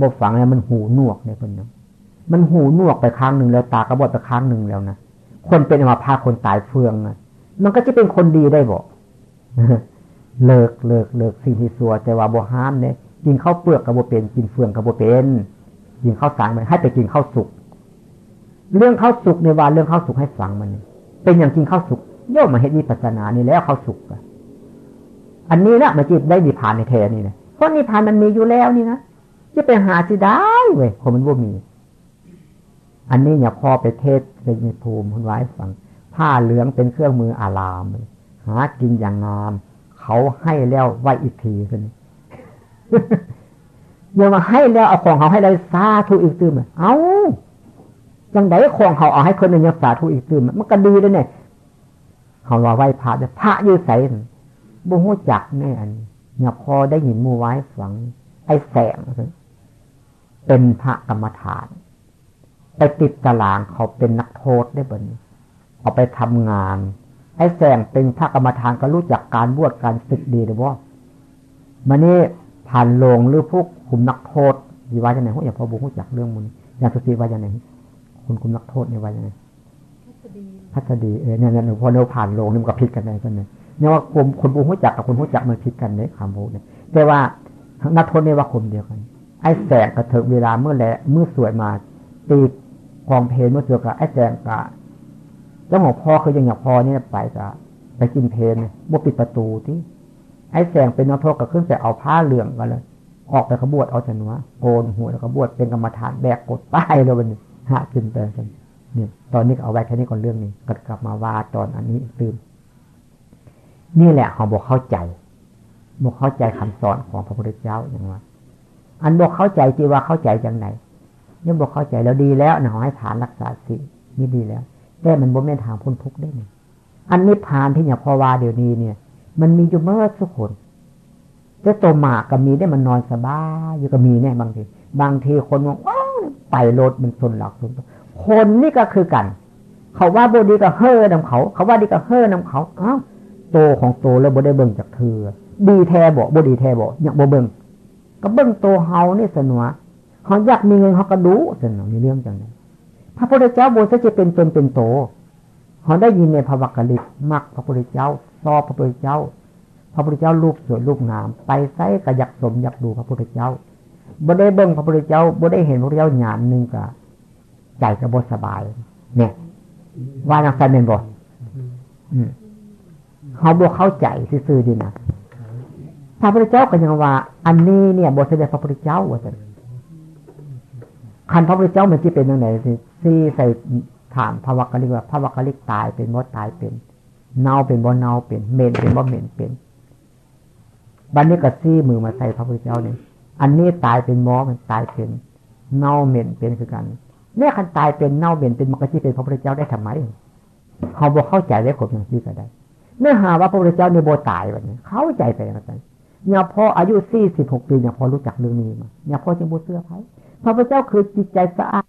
บ่ฝังแล้วมันหูหนวกเนี่ยคนนึงมันหูหนวกไปครั้งหนึ่งแล้วตากระบอดไปครั้งหนึ่งแล้วนะคนเป็นมาพาคนตายเฟืองนะมันก็จะเป็นคนดีได้บ่เลิกเลิกเลิกสิ่งที่สัวแต่ว่าบ่ห้ามเนี่ยกินข้าวเปลือกกับบ่เป็นกินเฟืองกับบ่เป็น กินข้าวสารมันให้ไปกินข้าวสุก เรื่องข้าวสุกในวันเรื่องข้าวสุกให้ฟังมัน เป็นอย่างกินข้าวสุกโยมมาเห็นวิปัสนานี่แล้วข้าวสุกอันนี้นะมันจิตได้นิพานในเทนี่นะเพราะนิพานมันมีอยู่แล้วนี่นะจะไปหาสิได้เว้ยคนมันว่ามี อันนี้อย่าพอไปเทศเป็นภูมิคุณไว้ฟัง ผ้าเหลืองเป็นเครื่องมืออาราม หากินอย่างงาม เขาให้แล้วไว้อีกทีกันอ ย่ามาให้แล้วเอาของเขาให้ได้ซาทุอีกตื้มเอาจังไดของเขาเอาให้คนหนึ่งยังสาทุอีกตื้มมันก็ดีเลยเนี่ยเขาว่าไหว้พระเนี่ยพระยืดใส่บุหูจักแน่อันอย่าพอได้ยินมูไว้ฝัง ไอ้แสงเป็นพระกรรมฐานไปติดตารางเขาเป็นนักโทษได้บนเอาไปทำงาน ไอ้แสงเป็นพระกรรมฐานก็รู้จักการบวชการศึกดีเลยว่ามันนี่ ผ่านลงหรือพวกคุมนักโทษยีว่าจะไหนพวกอย่างพอบุรู้จักเรื่องมันอย่างสุสีว่าจะไหนคุณคุมนักโทษเนี่ยว่าจะไหนพัสดีเออเนี่ยเนี่ยพอเราผ่านลงนี่มันก็ผิดกันไงกันเนี่ยเนี่ยว่าคนคนบุรู้จักกับคนรู้จักมันผิดกันในคำพูดเนี่ยแต่ว่านักโทษเนี่ยว่าคนเดียวกัน ไอ้แสงกระเถิบเวลาเมื่อแหละเมื่อสวยมาตีกองเพลเมื่อสวยกับไอ้แสงกะเจ้าหมอพ่อคือยังอยากพอเนี่ยไปกะไปกินเพลนบ่ปิดประตูที่ ไอ้แสงเป็นนักโทษก็ขึ้นไปเอาผ้าเหลืองกันเลย ออกไปขบวดเอาจนวะโกนหัวแล้วขบวดเป็นกรรมฐานแบกกดป้ายเลยวันนี้หาขึ้นไปกันเนี่ยตอนนี้เอาไว้แค่นี้ก่อนเรื่องนี้ก็กลับมาว่าตอนอันนี้ตื่นนี่แหละเขาบอกเข้าใจบอกเข้าใจคำสอนของพระพุทธเจ้าอย่างว่าอันบอกเข้าใจจีว่าเข้าใจจังไหนนี่บอกเข้าใจแล้วดีแล้วนะให้ฐานรักษาสินี่ดีแล้วแต่มันบ่แม่นทางพ้นทุกข์ได้เนี่ยอันนี้ผ่านที่อย่างพอว่าเดี๋ยวนี้เนี่ย มันมีอยู่เมื่อสุกคนแต่ตัวหมากก็มีได้มันนอนสบายอยู่ก็มีเนี่ยบางที บางทีคนว่าว้าวไปรถมันชนหลักชนคนนี่ก็คือกัน เขาว่าบดีก็เฮ่อนำเขา เขาว่าดีก็เฮ่อนำเขาอ้าวโตของโตแล้วบ่ได้เบิ่งจากเธอดีแท้บ่บ่ดีแท้บ่อยากบ่เบิ่งก็เบิ่งโตเฮานี่สนวเขาอยากมีเงินเขาก็ดูสนวมีเรื่องจังไงพระพุทธเจ้าโบสถ์จะเป็นตนเป็นโต เขาได้ยินในพระวักกลิกมักพระพุทธเจ้าซอพระพุทธเจ้า พระพุทธเจ้าลูกสวยลูกงาม ไปไซก็อยากสมอยากดูพระพุทธเจ้าบ่ได้เบิ่งพระพุทธเจ้าบ่ได้เห็นพระพุทธเจ้าหยามหนึ่งก็ใจก็บ่สบาย เนี่ย ว่านักสันเป็นบ่เขาบ่เข้าใจซื่อๆดีนะพระพุทธเจ้าก็ยังว่า อันนี้เนี่ยบทเสด็จพระพุทธเจ้าว่าจะคันพระพุทธเจ้ามันที่เป็นยังไงซี่ใส่ ถามพระวักกะลิกว่าพระวักกะลิกตายเป็นมดตายเป็น เน่าเป็นบ่เน่าเป็นเหม็นเป็นบ่เหม็นเป็นบันนี้ก็ซี่มือมาใส่พระพุทธเจ้าเนี่ยอันนี้ตายเป็นมอมันตายเป็น เน่าเหม็นเป็นคือกันเนี่ยคันตายเป็นเน่าเหม็นเป็นมันก็ที่เป็นพระพุทธเจ้าได้ทำไมเขาบอกเข้าใจได้ครบอย่างที่ก็ได้เนื้อหาว่าพระพุทธเจ้าในโบตายแบบนี้ เข้าใจไปอะไรเนี่ยพออายุสี่สิบหกปีเนี่ยพอรู้จักเรื่องนี้มาเนี่ยพอจึงบูเสื้อไผ่พระพุทธเจ้าคือจิตใจสะอาด